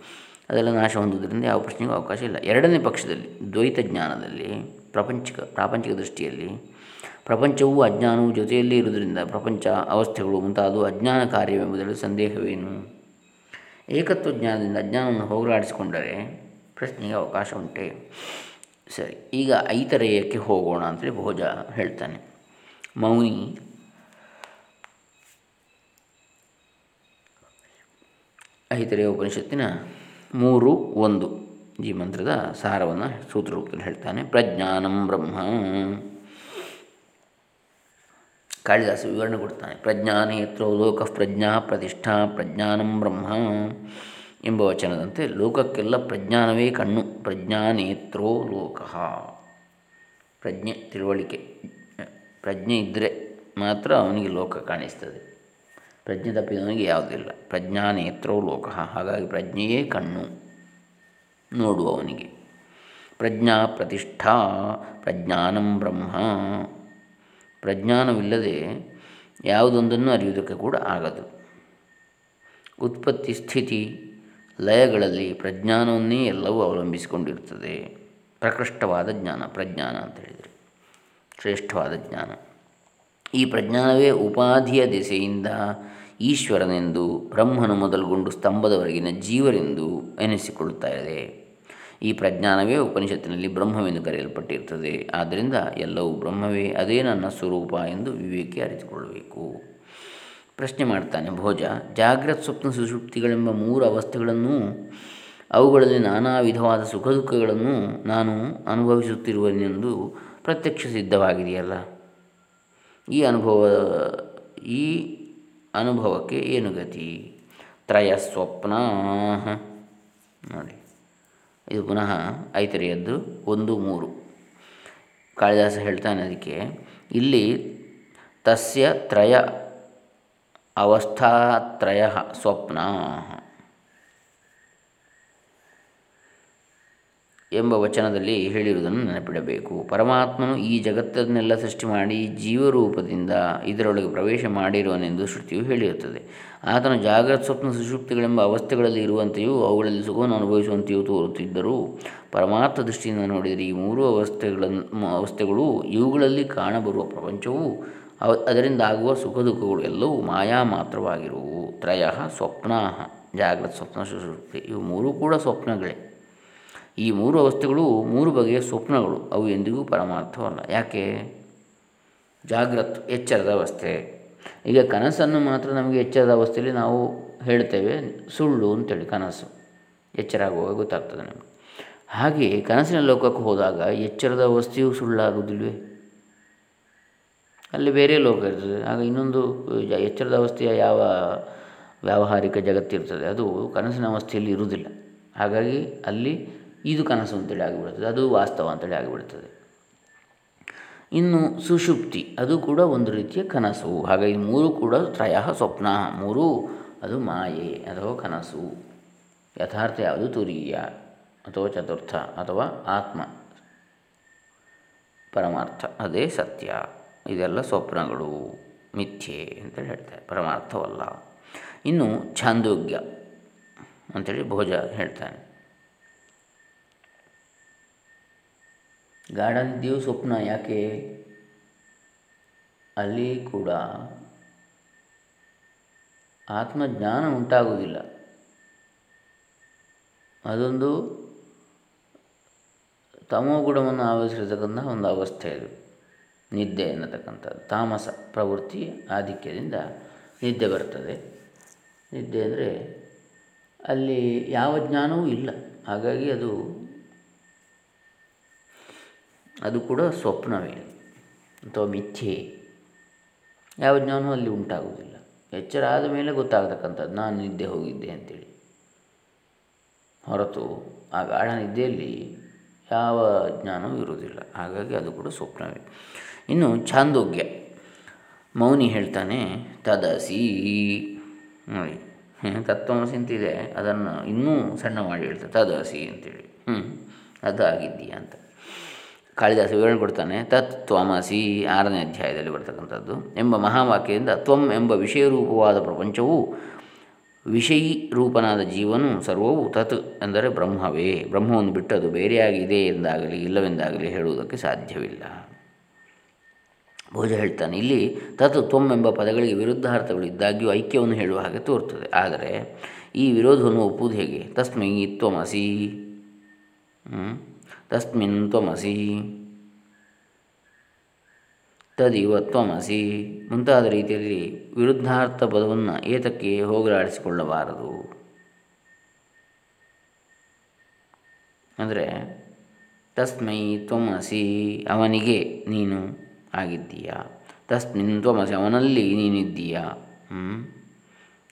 ಅದೆಲ್ಲ ನಾಶ ಹೊಂದುವುದರಿಂದ ಯಾವ ಪ್ರಶ್ನೆಗೂ ಅವಕಾಶ ಇಲ್ಲ. ಎರಡನೇ ಪಕ್ಷದಲ್ಲಿ, ದ್ವೈತ ಜ್ಞಾನದಲ್ಲಿ, ಪ್ರಾಪಂಚಿಕ ಪ್ರಾಪಂಚಿಕ ದೃಷ್ಟಿಯಲ್ಲಿ, ಪ್ರಪಂಚವು ಅಜ್ಞಾನವು ಜೊತೆಯಲ್ಲೇ ಇರುವುದರಿಂದ ಪ್ರಪಂಚ ಅವಸ್ಥೆಗಳು ಮುಂತಾದವು ಅಜ್ಞಾನ ಕಾರ್ಯವೆಂಬುದರಲ್ಲಿ ಸಂದೇಹವೇನು? ಏಕತ್ವ ಜ್ಞಾನದಿಂದ ಅಜ್ಞಾನವನ್ನು ಹೋಗಲಾಡಿಸಿಕೊಂಡರೆ ಪ್ರಶ್ನೆಗೆ ಅವಕಾಶ ಉಂಟೆ. ಸರಿ, ಈಗ ಐತರೇಯಕ್ಕೆ ಹೋಗೋಣ ಅಂತೇಳಿ ಭೋಜ ಹೇಳ್ತಾನೆ. ಮೌನಿ, ಐತರೇಯ ಉಪನಿಷತ್ತಿನ ಮೂರು ಒಂದು. ಈ ಮಂತ್ರದ ಸಾರವನ್ನು ಸೂತ್ರರೂಪದಲ್ಲಿ ಹೇಳ್ತಾನೆ. ಪ್ರಜ್ಞಾನಂ ಬ್ರಹ್ಮ. ಕಾಳಿದಾಸ ವಿವರಣೆ ಕೊಡ್ತಾನೆ. ಪ್ರಜ್ಞಾನೇತ್ರೋ ಲೋಕ ಪ್ರಜ್ಞಾ ಪ್ರತಿಷ್ಠಾ ಪ್ರಜ್ಞಾನಂ ಬ್ರಹ್ಮ ಎಂಬ ವಚನದಂತೆ ಲೋಕಕ್ಕೆಲ್ಲ ಪ್ರಜ್ಞಾನವೇ ಕಣ್ಣು. ಪ್ರಜ್ಞಾನೇತ್ರೋ ಲೋಕ. ಪ್ರಜ್ಞೆ ತಿಳುವಳಿಕೆ. ಪ್ರಜ್ಞೆ ಇದ್ದರೆ ಮಾತ್ರ ಅವನಿಗೆ ಲೋಕ ಕಾಣಿಸ್ತದೆ. ಪ್ರಜ್ಞೆ ತಪ್ಪಿದವನಿಗೆ ಯಾವುದಿಲ್ಲ. ಪ್ರಜ್ಞಾನೇತ್ರೋ ಲೋಕ. ಹಾಗಾಗಿ ಪ್ರಜ್ಞೆಯೇ ಕಣ್ಣು ನೋಡುವವನಿಗೆ. ಪ್ರಜ್ಞಾ ಪ್ರತಿಷ್ಠಾ, ಪ್ರಜ್ಞಾನಂ ಬ್ರಹ್ಮ. ಪ್ರಜ್ಞಾನವಿಲ್ಲದೆ ಯಾವುದೊಂದನ್ನು ಅರಿಯುವುದಕ್ಕೆ ಕೂಡ ಆಗದು. ಉತ್ಪತ್ತಿ ಸ್ಥಿತಿ ಲಯಗಳಲ್ಲಿ ಪ್ರಜ್ಞಾನವನ್ನೇ ಎಲ್ಲವೂ ಅವಲಂಬಿಸಿಕೊಂಡಿರುತ್ತದೆ. ಪ್ರಕೃಷ್ಟವಾದ ಜ್ಞಾನ, ಪ್ರಜ್ಞಾನ ಅಂತ ಹೇಳಿದರೆ. ಶ್ರೇಷ್ಠವಾದ ಜ್ಞಾನ. ಈ ಪ್ರಜ್ಞಾನವೇ ಉಪಾಧಿಯ ದೆಸೆಯಿಂದ ಈಶ್ವರನೆಂದು ಬ್ರಹ್ಮನು ಮೊದಲುಗೊಂಡು ಸ್ತಂಭದವರೆಗಿನ ಜೀವರೆಂದು ಎನಿಸಿಕೊಳ್ಳುತ್ತಾ ಇದೆ ಈ ಪ್ರಜ್ಞಾನವೇ ಉಪನಿಷತ್ತಿನಲ್ಲಿ ಬ್ರಹ್ಮವೆಂದು ಕರೆಯಲ್ಪಟ್ಟಿರುತ್ತದೆ. ಆದ್ದರಿಂದ ಎಲ್ಲವೂ ಬ್ರಹ್ಮವೇ, ಅದೇ ನನ್ನ ಸ್ವರೂಪ ಎಂದು ವಿವೇಕಿ ಅರಿತುಕೊಳ್ಳಬೇಕು. ಪ್ರಶ್ನೆ ಮಾಡ್ತಾನೆ, ಭೋಜ, ಜಾಗ್ರತ್ ಸ್ವಪ್ನ ಸುಷುಪ್ತಿಗಳೆಂಬ ಮೂರು ಅವಸ್ಥೆಗಳನ್ನು, ಅವುಗಳಲ್ಲಿ ನಾನಾ ವಿಧವಾದ ಸುಖ ದುಃಖಗಳನ್ನು ನಾನು ಅನುಭವಿಸುತ್ತಿರುವನೆಂದು ಪ್ರತ್ಯಕ್ಷ ಸಿದ್ಧವಾಗಿದೆಯಲ್ಲ? ಈ ಅನುಭವ, ಈ ಅನುಭವಕ್ಕೆ ಏನು ಗತಿ? ತ್ರಯ ಸ್ವಪ್ನ ನೋಡಿ. ಇದು ಪುನಃ ಐತರಿಯದ್ದು ಒಂದು ಮೂರು. ಕಾಳಿದಾಸ ಹೇಳ್ತಾನೆ ಅದಕ್ಕೆ, ಇಲ್ಲಿ ತಸ್ಯ ತ್ರಯ ಅವಸ್ಥಾತ್ರಯ ಸ್ವಪ್ನ. ಎಂಬ ವಚನದಲ್ಲಿ ಹೇಳಿರುವುದನ್ನು ನೆನಪಿಡಬೇಕು. ಪರಮಾತ್ಮನು ಈ ಜಗತ್ತನ್ನೆಲ್ಲ ಸೃಷ್ಟಿ ಮಾಡಿ ಜೀವರೂಪದಿಂದ ಇದರೊಳಗೆ ಪ್ರವೇಶ ಮಾಡಿರುವನೆಂದು ಶ್ರುತಿಯು ಹೇಳಿರುತ್ತದೆ. ಆತನು ಜಾಗ್ರತ ಸ್ವಪ್ನ ಸುಷುಪ್ತಿಗಳೆಂಬ ಅವಸ್ಥೆಗಳಲ್ಲಿ ಇರುವಂತೆಯೂ ಅವುಗಳಲ್ಲಿ ಸುಖವನ್ನು ಅನುಭವಿಸುವಂತೆಯೂ ತೋರುತ್ತಿದ್ದರೂ ಪರಮಾರ್ಥ ದೃಷ್ಟಿಯಿಂದ ನೋಡಿದರೆ ಈ ಮೂರು ಅವಸ್ಥೆಗಳನ್ನು ಅವಸ್ಥೆಗಳು ಇವುಗಳಲ್ಲಿ ಕಾಣಬರುವ ಪ್ರಪಂಚವು ಅವ, ಅದರಿಂದ ಆಗುವ ಸುಖ ದುಃಖಗಳು ಎಲ್ಲವೂ ಮಾಯಾ ಮಾತ್ರವಾಗಿರುವು. ತ್ರಯ ಸ್ವಪ್ನ ಜಾಗ್ರತ ಸ್ವಪ್ನ ಸುಷುಪ್ತಿ ಇವು ಮೂರೂ ಕೂಡ ಸ್ವಪ್ನಗಳೇ. ಈ ಮೂರು ಅವಸ್ಥೆಗಳು ಮೂರು ಬಗೆಯ ಸ್ವಪ್ನಗಳು. ಅವು ಎಂದಿಗೂ ಪರಮಾರ್ಥವಲ್ಲ. ಯಾಕೆ? ಜಾಗ್ರತ್, ಎಚ್ಚರದ ಅವಸ್ಥೆ. ಈಗ ಕನಸನ್ನು ಮಾತ್ರ ನಮಗೆ ಎಚ್ಚರದ ಅವಸ್ಥೆಯಲ್ಲಿ ನಾವು ಹೇಳ್ತೇವೆ. ಸುಳ್ಳು ಅಂತೇಳಿ ಕನಸು. ಎಚ್ಚರ ಆಗುವಾಗ ಗೊತ್ತಾಗ್ತದೆ ನಮಗೆ. ಹಾಗೆಯೇ ಕನಸಿನ ಲೋಕಕ್ಕೆ ಹೋದಾಗ ಎಚ್ಚರದ ಅವಸ್ಥೆಯು ಸುಳ್ಳಾಗುವುದಿಲ್ವೇ ಅಲ್ಲಿ ಬೇರೆ ಲೋಕ ಇರ್ತದೆ. ಆಗ ಇನ್ನೊಂದು ಎಚ್ಚರದ ಅವಸ್ಥೆಯ ಯಾವ ವ್ಯಾವಹಾರಿಕ ಜಗತ್ತಿರ್ತದೆ ಅದು ಕನಸಿನ ಅವಸ್ಥೆಯಲ್ಲಿ ಇರುವುದಿಲ್ಲ. ಹಾಗಾಗಿ ಅಲ್ಲಿ ಇದು ಕನಸು ಅಂತೇಳಿ ಆಗಿಬಿಡ್ತದೆ ಅದು ವಾಸ್ತವ ಅಂತೇಳಿ ಆಗಿಬಿಡ್ತದೆ ಇನ್ನು ಸುಷುಪ್ತಿ, ಅದು ಕೂಡ ಒಂದು ರೀತಿಯ ಕನಸು. ಹಾಗಾಗಿ ಮೂರು ಕೂಡ ತ್ರಯ ಸ್ವಪ್ನ, ಮೂರು ಅದು ಮಾಯೆ ಅಥವಾ ಕನಸು. ಯಥಾರ್ಥ ಯಾವುದು? ತುರೀಯ ಅಥವಾ ಚತುರ್ಥ ಅಥವಾ ಆತ್ಮ. ಪರಮಾರ್ಥ, ಅದೇ ಸತ್ಯ. ಇದೆಲ್ಲ ಸ್ವಪ್ನಗಳು, ಮಿಥ್ಯೆ ಅಂತೇಳಿ ಹೇಳ್ತಾರೆ. ಪರಮಾರ್ಥವಲ್ಲ. ಇನ್ನು ಛಾಂದೋಗ್ಯ ಅಂಥೇಳಿ ಭೋಜ ಹೇಳ್ತಾನೆ. ಗಾಢ ದೇವ್ ಸ್ವಪ್ನ ಯಾಕೆ? ಅಲ್ಲಿ ಕೂಡ ಆತ್ಮಜ್ಞಾನ ಉಂಟಾಗುವುದಿಲ್ಲ. ಅದೊಂದು ತಮೋಗುಣವನ್ನು ಆವರಿಸಿರ್ತಕ್ಕಂಥ ಒಂದು ಅವಸ್ಥೆ ಅದು. ನಿದ್ದೆ ಎನ್ನತಕ್ಕಂಥದ್ದು ತಾಮಸ ಪ್ರವೃತ್ತಿ ಆಧಿಕ್ಯದಿಂದ ನಿದ್ದೆ ಬರ್ತದೆ. ನಿದ್ದೆ ಅಂದರೆ ಅಲ್ಲಿ ಯಾವ ಜ್ಞಾನವೂ ಇಲ್ಲ. ಹಾಗಾಗಿ ಅದು ಅದು ಕೂಡ ಸ್ವಪ್ನವೇ. ಅಥವಾ ಮಿಥ್ಯೆ. ಯಾವ ಜ್ಞಾನವೂ ಅಲ್ಲಿ ಉಂಟಾಗುವುದಿಲ್ಲ. ಎಚ್ಚರ ಆದ ಮೇಲೆ ಗೊತ್ತಾಗತಕ್ಕಂಥದ್ದು. ನಾನು ನಿದ್ದೆ ಹೋಗಿದ್ದೆ ಅಂತೇಳಿ. ಹೊರತು ಆ ಗಾಢ ನಿದ್ದೆಯಲ್ಲಿ ಯಾವ ಜ್ಞಾನವೂ ಇರುವುದಿಲ್ಲ. ಹಾಗಾಗಿ ಅದು ಕೂಡ ಸ್ವಪ್ನವೇ. ಇನ್ನು ಛಾಂದೋಗ್ಯ. ಮೌನಿ ಹೇಳ್ತಾನೆ, ತದಸಿ. ನೋಡಿ. ತತ್ವಮಸಿ ಅಂತಿದೆ ಅದನ್ನು ಇನ್ನೂ ಸಣ್ಣ ಮಾಡಿ ಹೇಳ್ತಾರೆ ತದಸಿ ಅಂತೇಳಿ. ಹ್ಞೂ ಅದು ಆಗಿದ್ದೀಯ ಅಂತ. ಕಾಳಿದಾಸ ವಿವರಣೆ ಕೊಡ್ತಾನೆ. ತತ್ ತ್ವಮಸಿ ಆರನೇ ಅಧ್ಯಾಯದಲ್ಲಿ ಬರ್ತಕ್ಕಂಥದ್ದು. ಎಂಬ ಮಹಾವಾಕ್ಯದಿಂದ ತ್ವಂ ಎಂಬ ವಿಷಯರೂಪವಾದ ಪ್ರಪಂಚವು ವಿಷಯೀ ರೂಪನಾದ ಜೀವನು ಸರ್ವವು ತತ್ ಎಂದರೆ ಬ್ರಹ್ಮವೇ. ಬ್ರಹ್ಮವನ್ನು ಬಿಟ್ಟು ಅದು ಬೇರೆಯಾಗಿದೆ ಎಂದಾಗಲಿ ಇಲ್ಲವೆಂದಾಗಲಿ ಹೇಳುವುದಕ್ಕೆ ಸಾಧ್ಯವಿಲ್ಲ. ಭೋಜ ಹೇಳ್ತಾನೆ, ಇಲ್ಲಿ ತತ್ ತ್ವಂ ಎಂಬ ಪದಗಳಿಗೆ ವಿರುದ್ಧಾರ್ಥಗಳು ಇದ್ದಾಗ್ಯೂ ಐಕ್ಯವನ್ನು ಹೇಳುವ ಹಾಗೆ ತೋರ್ತದೆ ಆದರೆ ಈ ವಿರೋಧವನ್ನು ಒಪ್ಪುವುದು ಹೇಗೆ? ತಸ್ಮೈ ತ್ವಮಸಿ. ತಸ್ಮಿನ್ ತ್ವಮಸಿ ತದಿವ ತ್ವಮಸಿ ಮುಂತಾದ ರೀತಿಯಲ್ಲಿ ವಿರುದ್ಧಾರ್ಥ ಪದವನ್ನು ಏತಕ್ಕೆ ಹೋಗಲಾಡಿಸಿಕೊಳ್ಳಬಾರದು. ಅಂದರೆ, ತಸ್ಮೈ ತ್ವಮಸಿ, ಅವನಿಗೆ ನೀನು ಆಗಿದ್ದೀಯ? ತಸ್ಮಿನ್ ತ್ವಮಸಿ, ಅವನಲ್ಲಿ ನೀನಿದ್ದೀಯ?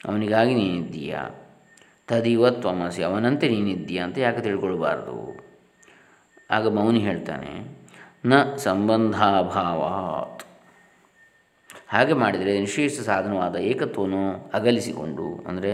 ಅವನಿಗಾಗಿ ನೀನಿದ್ದೀಯ? ತದಿವ ತ್ವಮಸಿ, ಅವನಂತೆ ನೀನಿದ್ದೀಯಾ ಅಂತ ಯಾಕೆ ತಿಳ್ಕೊಳ್ಬಾರ್ದು? ಆಗ ಮೌನಿ ಹೇಳ್ತಾನೆ, ನ ಸಂಬಂಧಾಭಾವಾತ್. ಹಾಗೆ ಮಾಡಿದರೆ ನಿಶೇಷ ಸಾಧನವಾದ ಏಕತ್ವವನ್ನು ಅಗಲಿಸಿಕೊಂಡು, ಅಂದರೆ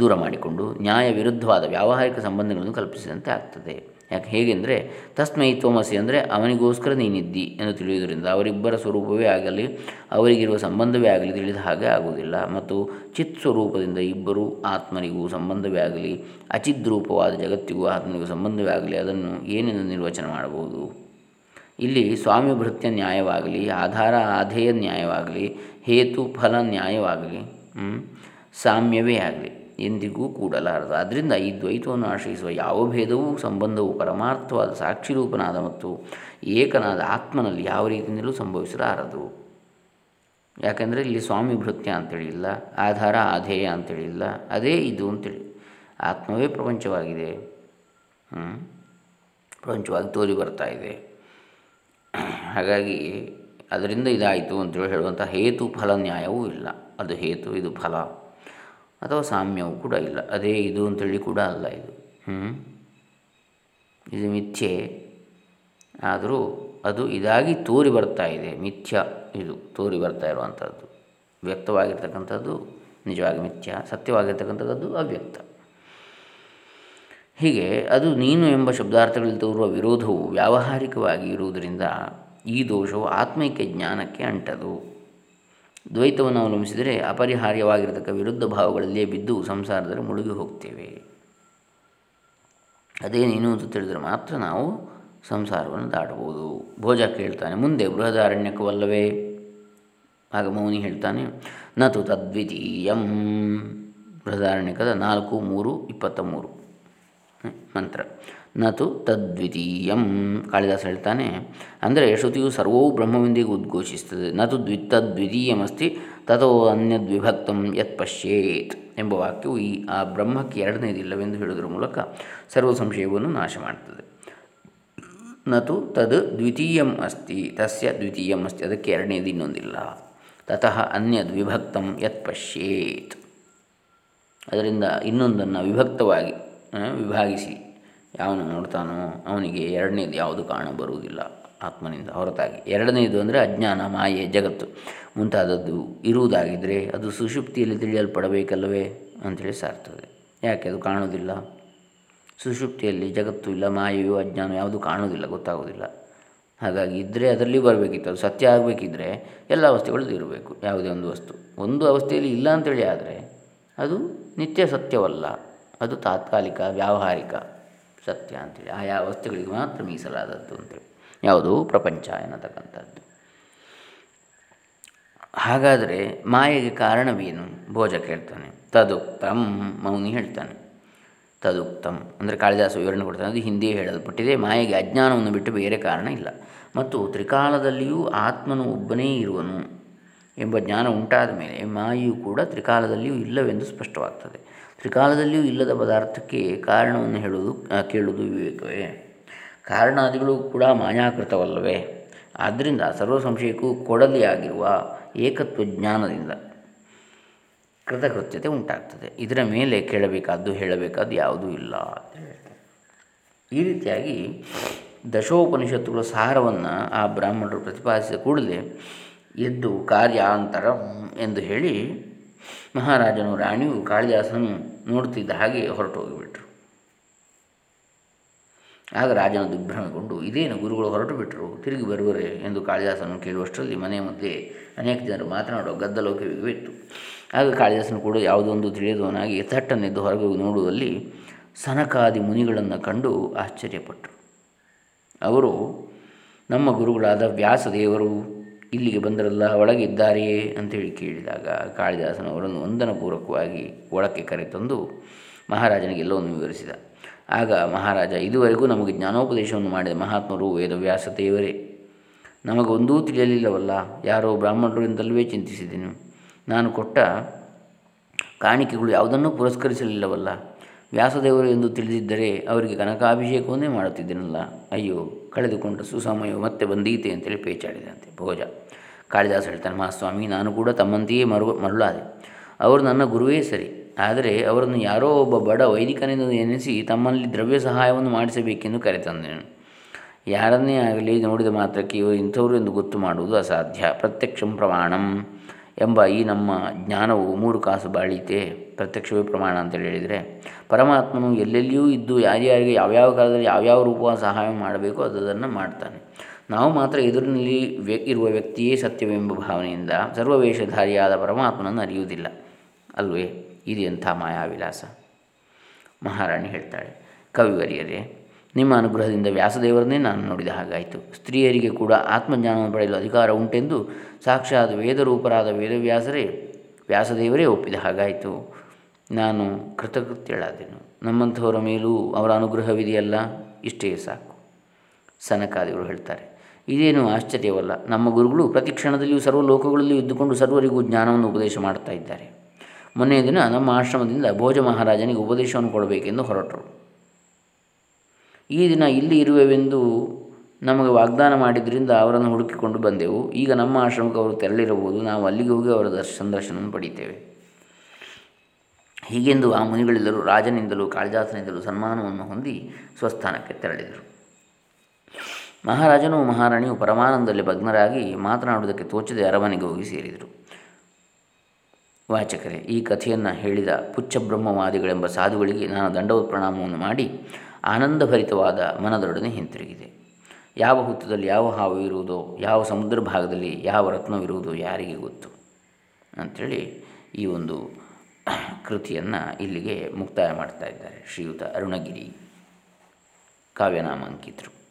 ದೂರ ಮಾಡಿಕೊಂಡು ನ್ಯಾಯ ವಿರುದ್ಧವಾದ ವ್ಯಾವಹಾರಿಕ ಸಂಬಂಧಗಳನ್ನು ಕಲ್ಪಿಸಿದಂತೆ ಆಗ್ತದೆ. ಯಾಕೆ ಹೇಗೆಂದರೆ, ತಸ್ಮೈ ತೋಮಸಿ ಅಂದರೆ ಅವನಿಗೋಸ್ಕರ ನೀನಿದ್ದಿ ಎಂದು ತಿಳಿಯುವುದರಿಂದ ಅವರಿಬ್ಬರ ಸ್ವರೂಪವೇ ಆಗಲಿ, ಅವರಿಗಿರುವ ಸಂಬಂಧವೇ ಆಗಲಿ ತಿಳಿದ ಹಾಗೆ ಆಗುವುದಿಲ್ಲ. ಮತ್ತು ಚಿತ್ ಸ್ವರೂಪದಿಂದ ಇಬ್ಬರು ಆತ್ಮನಿಗೂ ಸಂಬಂಧವೇ ಆಗಲಿ ಅಚಿದ್ರೂಪವಾದ ಜಗತ್ತಿಗೂ ಆತ್ಮನಿಗೂ ಸಂಬಂಧವೇ ಆಗಲಿ, ಅದನ್ನು ಏನೆಂದು ನಿರ್ವಚನ ಮಾಡಬಹುದು? ಇಲ್ಲಿ ಸ್ವಾಮಿ ಭೃತ್ಯ ನ್ಯಾಯವಾಗಲಿ, ಆಧಾರ ಆಧೇಯ ನ್ಯಾಯವಾಗಲಿ, ಹೇತು ಫಲ ನ್ಯಾಯವಾಗಲಿ ಸಾಮ್ಯವೇ ಆಗಲಿ. ಎಂದಿಗೂ ಕೂಡಲಾರದು. ಆದ್ದರಿಂದ ಈ ದ್ವೈತವನ್ನು ಆಶ್ರಯಿಸುವ ಯಾವ ಭೇದವೂ, ಸಂಬಂಧವು ಪರಮಾರ್ಥವಾದ ಸಾಕ್ಷಿರೂಪನಾದ ಮತ್ತು ಏಕನಾದ ಆತ್ಮನಲ್ಲಿ ಯಾವ ರೀತಿಯಿಂದಲೂ ಸಂಭವಿಸಲಾರದು. ಯಾಕೆಂದರೆ ಇಲ್ಲಿ ಸ್ವಾಮಿ ಭೃತ್ಯ ಅಂತೇಳಿಲ್ಲ, ಆಧಾರ ಆಧೇಯ ಅಂತೇಳಿಲ್ಲ, ಅದೇ ಇದು ಅಂತೇಳಿ. ಆತ್ಮವೇ ಪ್ರಪಂಚವಾಗಿದೆ. ಪ್ರಪಂಚವಾಗಿ ತೋರಿ ಬರ್ತಾ ಇದೆ. ಹಾಗಾಗಿ ಅದರಿಂದ ಇದಾಯಿತು ಅಂತೇಳಿ ಹೇಳುವಂಥ ಹೇತು ಫಲ ನ್ಯಾಯವೂ ಇಲ್ಲ. ಅದು ಹೇತು, ಇದು ಫಲ. ಅಥವಾ ಸಾಮ್ಯವೂ ಕೂಡ ಇಲ್ಲ. ಅದೇ ಇದು ಅಂತೇಳಿ ಕೂಡ ಅಲ್ಲ ಇದು. ಇದು ಮಿಥ್ಯೆ. ಆದರೂ ಅದು ಇದಾಗಿ ತೋರಿ ಬರ್ತಾ ಇದೆ. ಮಿಥ್ಯ ಇದು ತೋರಿ ಬರ್ತಾ ಇರುವಂಥದ್ದು ವ್ಯಕ್ತವಾಗಿರ್ತಕ್ಕಂಥದ್ದು ನಿಜವಾಗಿ ಮಿಥ್ಯ, ಸತ್ಯವಾಗಿರ್ತಕ್ಕಂಥದ್ದು ಅವ್ಯಕ್ತ. ಹೀಗೆ ಅದು ನೀನು ಎಂಬ ಶಬ್ದಾರ್ಥಗಳಲ್ಲಿ ತೋರುವ ವಿರೋಧವು ವ್ಯಾವಹಾರಿಕವಾಗಿ ಇರುವುದರಿಂದ ಈ ದೋಷವು ಆತ್ಮೈಕ್ಯ ಜ್ಞಾನಕ್ಕೆ ಅಂಟದು. ದ್ವೈತವನ್ನು ಅವಲಂಬಿಸಿದರೆ ಅಪರಿಹಾರ್ಯವಾಗಿರತಕ್ಕ ವಿರುದ್ಧ ಭಾವಗಳಲ್ಲಿಯೇ ಬಿದ್ದು ಸಂಸಾರದಲ್ಲಿ ಮುಳುಗಿ ಹೋಗ್ತೇವೆ. ಅದೇ ನೀನು ಅಂತ ತಿಳಿದರೆ ಮಾತ್ರ ನಾವು ಸಂಸಾರವನ್ನು ದಾಟಬಹುದು. ಭೋಜ ಕೇಳ್ತಾನೆ, ಮುಂದೆ ಬೃಹದಾರಣ್ಯಕವಲ್ಲವೇ? ಆಗ ಮೌನಿ ಹೇಳ್ತಾನೆ, ನತು ತದ್ವಿತೀಯಂ. ಬೃಹದಾರಣ್ಯಕದ ನಾಲ್ಕು, ಮೂರು, ಇಪ್ಪತ್ತ ಮೂರು. ಮಂತ್ರ. ನತು ತದ್ವಿತೀಯಂ. ಕಾಳಿದಾಸ ಹೇಳ್ತಾನೆ, ಅಂದರೆ ಶ್ರುತಿಯು ಸರ್ವೋ ಬ್ರಹ್ಮವೆಂದಿಗೆ ಉದ್ಘೋಷಿಸ್ತದೆ ನತು ದ್ವಿ, ತದ್ವಿತೀಯಮಸ್ತಿ ತಥೋ ಅನ್ಯದ್ವಿಭಕ್ತಂ ಯತ್ ಪಶ್ಯೇತ್. ಎಂಬ ವಾಕ್ಯವು ಈ, ಆ ಬ್ರಹ್ಮಕ್ಕೆ ಎರಡನೇದಿಲ್ಲವೆಂದು ಹೇಳುವುದರ ಮೂಲಕ ಸರ್ವ ಸಂಶಯವನ್ನು ನಾಶ ಮಾಡ್ತದೆ. ನತು ತದ್ ದ್ವಿತೀಯಂ ಅಸ್ತಿ ತಸ್ಯ ದ್ವಿತೀಯಂ ಅಸ್ತಿ ಅದಕ್ಕೆ ಎರಡನೇದು ಇನ್ನೊಂದಿಲ್ಲ. ತತಃ ಅನ್ಯದ್ ವಿಭಕ್ತಂ ಯತ್ ಪಶ್ಯೇತ್. ಅದರಿಂದ ಇನ್ನೊಂದನ್ನು ವಿಭಕ್ತವಾಗಿ ವಿಭಾಗಿಸಿ. ಯಾವನು ನೋಡ್ತಾನೋ ಅವನಿಗೆ ಎರಡನೇದು ಯಾವುದು ಕಾಣಬರುವುದಿಲ್ಲ ಆತ್ಮನಿಂದ ಹೊರತಾಗಿ. ಎರಡನೇದು ಅಂದರೆ ಅಜ್ಞಾನ, ಮಾಯೆ, ಜಗತ್ತು. ಮುಂತಾದದ್ದು ಇರುವುದಾಗಿದ್ದರೆ ಅದು ಸುಷುಪ್ತಿಯಲ್ಲಿ ತಿಳಿಯಲ್ಪಡಬೇಕಲ್ಲವೇ ಅಂತೇಳಿ ಸಾರ್ತದೆ. ಯಾಕೆ ಅದು ಕಾಣೋದಿಲ್ಲ ಸುಷುಪ್ತಿಯಲ್ಲಿ ಜಗತ್ತು ಇಲ್ಲ, ಮಾಯೆಯು, ಅಜ್ಞಾನ ಯಾವುದು ಕಾಣೋದಿಲ್ಲ ಗೊತ್ತಾಗೋದಿಲ್ಲ ಹಾಗಾಗಿ ಇದ್ದರೆ ಅದರಲ್ಲಿ ಬರಬೇಕಿತ್ತು. ಅದು ಸತ್ಯ ಆಗಬೇಕಿದ್ರೆ ಎಲ್ಲ ಅವಸ್ಥೆಗಳು ಇರಬೇಕು. ಯಾವುದೇ ಒಂದು ವಸ್ತು. ಒಂದು ಅವಸ್ಥೆಯಲ್ಲಿ ಇಲ್ಲ ಅಂತೇಳಿ ಆದರೆ ಅದು ನಿತ್ಯ ಸತ್ಯವಲ್ಲ. ಅದು ತಾತ್ಕಾಲಿಕ, ವ್ಯಾವಹಾರಿಕ. ಸತ್ಯ ಅಂತೇಳಿ, ಆಯಾ ವಸ್ತುಗಳಿಗೆ ಮಾತ್ರ ಮೀಸಲಾದದ್ದು ಅಂತೇಳಿ ಯಾವುದು? ಪ್ರಪಂಚ ಎನ್ನತಕ್ಕಂಥದ್ದು. ಹಾಗಾದರೆ ಮಾಯೆಗೆ ಕಾರಣವೇನು? ಭೋಜ ಕೇಳ್ತಾನೆ. ತದುಕ್ತಂ ಮೌನಿ ಹೇಳ್ತಾನೆ. ತದುಕ್ತಂ ಅಂದರೆ ಕಾಳಿದಾಸ ವಿವರಣೆ ಕೊಡ್ತಾನೆ. ಅದು ಹಿಂದೆಯೇ ಹೇಳಲ್ಪಟ್ಟಿದೆ. ಮಾಯೆಗೆ ಅಜ್ಞಾನವನ್ನು ಬಿಟ್ಟು ಬೇರೆ ಕಾರಣ ಇಲ್ಲ. ಮತ್ತು ತ್ರಿಕಾಲದಲ್ಲಿಯೂ ಆತ್ಮನು ಒಬ್ಬನೇ ಇರುವನು ಎಂಬ ಜ್ಞಾನ ಉಂಟಾದ ಮೇಲೆ ಮಾಯೆಯು ಕೂಡ ತ್ರಿಕಾಲದಲ್ಲಿಯೂ ಇಲ್ಲವೆಂದು ಸ್ಪಷ್ಟವಾಗ್ತದೆ. ತ್ರಿಕಾಲದಲ್ಲಿಯೂ ಇಲ್ಲದ ಪದಾರ್ಥಕ್ಕೆ ಕಾರಣವನ್ನು ಹೇಳುವುದು ಕೇಳುವುದು ವಿವೇಕವೇ. ಕಾರಣಾದಿಗಳು ಕೂಡ ಮಾಯಾಕೃತವಲ್ಲವೇ. ಆದ್ದರಿಂದ ಸರ್ವ ಸಂಶಯಕ್ಕೂ ಕೊಡಲಿಯಾಗಿರುವ ಏಕತ್ವ ಜ್ಞಾನದಿಂದ ಕೃತಕೃತ್ಯತೆ ಉಂಟಾಗ್ತದೆ. ಇದರ ಮೇಲೆ ಕೇಳಬೇಕಾದ್ದು, ಹೇಳಬೇಕಾದ್ದು ಯಾವುದೂ ಇಲ್ಲ ಈ ರೀತಿಯಾಗಿ ದಶೋಪನಿಷತ್ತುಗಳ ಸಾರವನ್ನು ಆ ಬ್ರಾಹ್ಮಣರು ಪ್ರತಿಪಾದಿಸಿದ ಕೂಡಲೇ ಎದ್ದು ಕಾರ್ಯಾಂತರ ಎಂದು ಹೇಳಿ ಮಹಾರಾಜನು ರಾಣಿಯು ಕಾಳಿದಾಸನು ನೋಡುತ್ತಿದ್ದ ಹಾಗೆ ಹೊರಟು ಹೋಗಿಬಿಟ್ರು ಆಗ ರಾಜನ ದಿಗ್ಭ್ರಮೆಗೊಂಡು, ಇದೇನು ಗುರುಗಳು ಹೊರಟು ಬಿಟ್ಟರು ತಿರುಗಿ ಬರುವರೆ? ಎಂದು ಕಾಳಿದಾಸನು ಕೇಳುವಷ್ಟರಲ್ಲಿ ಮನೆಯ ಮಧ್ಯೆ ಅನೇಕ ಜನರು ಮಾತನಾಡುವ ಗದ್ದಲೋಕೆ ಬಿತ್ತು ಆಗ ಕಾಳಿದಾಸನು ಕೂಡ ಯಾವುದೊಂದು ತಿಳಿಯದವನಾಗಿ ತಟ್ಟನ್ನೆದ್ದು ಹೊರಗೆ ನೋಡುವಲ್ಲಿ ಸನಕಾದಿ ಮುನಿಗಳನ್ನು ಕಂಡು ಆಶ್ಚರ್ಯಪಟ್ಟರು. ಅವರು ನಮ್ಮ ಗುರುಗಳಾದ ವ್ಯಾಸದೇವರು ಇಲ್ಲಿಗೆ ಬಂದರಲ್ಲ ಒಳಗಿದ್ದಾರೆಯೇ ಅಂತೇಳಿ ಕೇಳಿದಾಗ ಕಾಳಿದಾಸನವರನ್ನು ವಂದನಪೂರ್ವಕವಾಗಿ ಒಳಕ್ಕೆ ಕರೆತಂದು ಮಹಾರಾಜನಿಗೆ ಎಲ್ಲವನ್ನು ವಿವರಿಸಿದ. ಆಗ ಮಹಾರಾಜ, ಇದುವರೆಗೂ ನಮಗೆ ಜ್ಞಾನೋಪದೇಶವನ್ನು ಮಾಡಿದ ಮಹಾತ್ಮರು ವೇದವ್ಯಾಸ ದೇವರೇ ನಮಗೊಂದೂ ತಿಳಿಯಲಿಲ್ಲವಲ್ಲ, ಯಾರೋ ಬ್ರಾಹ್ಮಣರು ಎಂದಲ್ವೇ ಚಿಂತಿಸಿದೆನು. ನಾನು ಕೊಟ್ಟ ಕಾಣಿಕೆಗಳು ಯಾವುದನ್ನೂ ಪುರಸ್ಕರಿಸಲಿಲ್ಲವಲ್ಲ. ವ್ಯಾಸದೇವರು ಎಂದು ತಿಳಿದಿದ್ದರೆ ಅವರಿಗೆ ಕನಕಾಭಿಷೇಕವನ್ನೇ ಮಾಡುತ್ತಿದ್ದೆನಲ್ಲ. ಅಯ್ಯೋ ಕಳೆದುಕೊಂಡ ಸುಸಮಯವು ಮತ್ತೆ ಬಂದೀತೆ ಅಂತೇಳಿ ಪೇಚಾಡಿದಂತೆ ಭೋಜ ಕಾಳಿದಾಸ ಹೇಳ್ತಾನೆ ಮಹಾಸ್ವಾಮಿ ನಾನು ಕೂಡ ತಮ್ಮಂತೆಯೇ ಮರು, ಮರುಳಾದೆ. ಅವರು ನನ್ನ ಗುರುವೇ ಸರಿ. ಆದರೆ ಅವರನ್ನು ಯಾರೋ ಒಬ್ಬ ಬಡ ವೈದಿಕನೆಂದು ಎನಿಸಿ ತಮ್ಮಲ್ಲಿ ದ್ರವ್ಯ ಸಹಾಯವನ್ನು ಮಾಡಿಸಬೇಕೆಂದು ಕರೆತಂದೆನು. ಯಾರನ್ನೇ ಆಗಲಿ ನೋಡಿದ ಮಾತ್ರಕ್ಕೆ ಇವರು ಇಂಥವರು ಎಂದು ಗೊತ್ತು ಮಾಡುವುದು ಅಸಾಧ್ಯ. ಪ್ರತ್ಯಕ್ಷಂ ಪ್ರಮಾಣಂ. ಎಂಬ ಈ ನಮ್ಮ ಜ್ಞಾನವು ಮೂರು ಕಾಸು ಬಾಳೀತೆ ಪ್ರತ್ಯಕ್ಷವೇ ಪ್ರಮಾಣ ಅಂತೇಳಿ ಹೇಳಿದರೆ, ಪರಮಾತ್ಮನು ಎಲ್ಲೆಲ್ಲಿಯೂ ಇದ್ದು ಯಾರ್ಯಾರಿಗೆ ಯಾವ್ಯಾವ ಕಾಲದಲ್ಲಿ ಯಾವ್ಯಾವ ರೂಪ ಸಹಾಯ ಮಾಡಬೇಕು ಅದನ್ನು ಮಾಡ್ತಾನೆ. ನಾವು ಮಾತ್ರ ಎದುರಿನಲ್ಲಿ ವ್ಯ, ಇರುವ ವ್ಯಕ್ತಿಯೇ ಸತ್ಯವೆಂಬ ಭಾವನೆಯಿಂದ ಸರ್ವವೇಷಧಾರಿಯಾದ ಪರಮಾತ್ಮನನ್ನು ಅರಿಯುವುದಿಲ್ಲ. ಅಲ್ವೇ? ಇದು ಎಂಥ ಮಾಯಾವಿಲಾಸ? ಮಹಾರಾಣಿ ಹೇಳ್ತಾಳೆ, ಕವಿವರಿಯರೇ ನಿಮ್ಮ ಅನುಗ್ರಹದಿಂದ ವ್ಯಾಸದೇವರನ್ನೇ ನಾನು ನೋಡಿದ ಹಾಗಾಯಿತು. ಸ್ತ್ರೀಯರಿಗೆ ಕೂಡ ಆತ್ಮಜ್ಞಾನವನ್ನು ಪಡೆಯಲು ಅಧಿಕಾರ ಉಂಟೆಂದು ಸಾಕ್ಷಾತ್ ವೇದರೂಪರಾದ ವೇದವ್ಯಾಸರೇ ವ್ಯಾಸದೇವರೇ ಒಪ್ಪಿದ ಹಾಗಾಯಿತು. ನಾನು ಕೃತಕೃತ್ಯಳಾದೆನು. ನಮ್ಮಂಥವರ ಮೇಲೂ ಅವರ ಅನುಗ್ರಹವಿದೆಯಲ್ಲ? ಇಷ್ಟೇ ಸಾಕು. ಸನಕಾದಿಗಳು ಹೇಳ್ತಾರೆ, ಇದೇನು ಆಶ್ಚರ್ಯವಲ್ಲ. ನಮ್ಮ ಗುರುಗಳು ಪ್ರತಿ ಕ್ಷಣದಲ್ಲಿಯೂ ಸರ್ವ ಲೋಕಗಳಲ್ಲಿಯೂ ಇದ್ದುಕೊಂಡು ಸರ್ವರಿಗೂ ಜ್ಞಾನವನ್ನು ಉಪದೇಶ ಮಾಡ್ತಾ ಇದ್ದಾರೆ. ಮೊನ್ನೆಯ ದಿನ ನಮ್ಮ ಆಶ್ರಮದಿಂದ ಭೋಜ ಮಹಾರಾಜನಿಗೆ ಉಪದೇಶವನ್ನು ಕೊಡಬೇಕೆಂದು ಹೊರಟರು. ಈ ದಿನ ಇಲ್ಲಿ ಇರುವೆವೆಂದು ನಮಗೆ ವಾಗ್ದಾನ ಮಾಡಿದ್ದರಿಂದ ಅವರನ್ನು ಹುಡುಕಿಕೊಂಡು ಬಂದೆವು. ಈಗ ನಮ್ಮ ಆಶ್ರಮಕ್ಕೆ ಅವರು ತೆರಳಿರಬಹುದು. ನಾವು ಅಲ್ಲಿಗೆ ಹೋಗಿ ಅವರ ದರ್ಶ, ಸಂದರ್ಶನವನ್ನು ಪಡೀತೇವೆ ಹೀಗೆಂದು ಆ ಮುನಿಗಳೆಲ್ಲರೂ ರಾಜನಿಂದಲೂ ಕಾಳಿದಾಸನಿಂದಲೂ ಸನ್ಮಾನವನ್ನು ಹೊಂದಿ ಸ್ವಸ್ಥಾನಕ್ಕೆ ತೆರಳಿದರು. ಮಹಾರಾಜನು ಮಹಾರಾಣಿಯು ಪರಮಾನಂದದಲ್ಲಿ ಭಗ್ನರಾಗಿ ಮಾತನಾಡುವುದಕ್ಕೆ ತೋಚದೆ ಅರಮನೆಗೆ ಹೋಗಿ ಸೇರಿದರು. ವಾಚಕರೇ, ಈ ಕಥೆಯನ್ನು ಹೇಳಿದ ಪುಚ್ಛಬ್ರಹ್ಮವಾದಿಗಳೆಂಬ ಸಾಧುಗಳಿಗೆ ನಾನು ದಂಡವತ್ ಪ್ರಣಾಮವನ್ನು ಮಾಡಿ ಆನಂದಭರಿತವಾದ ಮನದೊಡನೆ ಹಿಂತಿರುಗಿದೆ. ಯಾವ ಹುತ್ತದಲ್ಲಿ ಯಾವ ಹಾವು ಇರುವುದೋ, ಯಾವ ಸಮುದ್ರ ಭಾಗದಲ್ಲಿ ಯಾವ ರತ್ನವಿರುವುದೋ ಯಾರಿಗೆ ಗೊತ್ತು? ಅಂಥೇಳಿ ಈ ಒಂದು ಕೃತಿಯನ್ನು ಇಲ್ಲಿಗೆ ಮುಕ್ತಾಯ ಮಾಡ್ತಾ ಇದ್ದಾರೆ ಶ್ರೀಯುತ ಅರುಣಗಿರಿ ಕಾವ್ಯನಾಮಾಂಕಿತರು.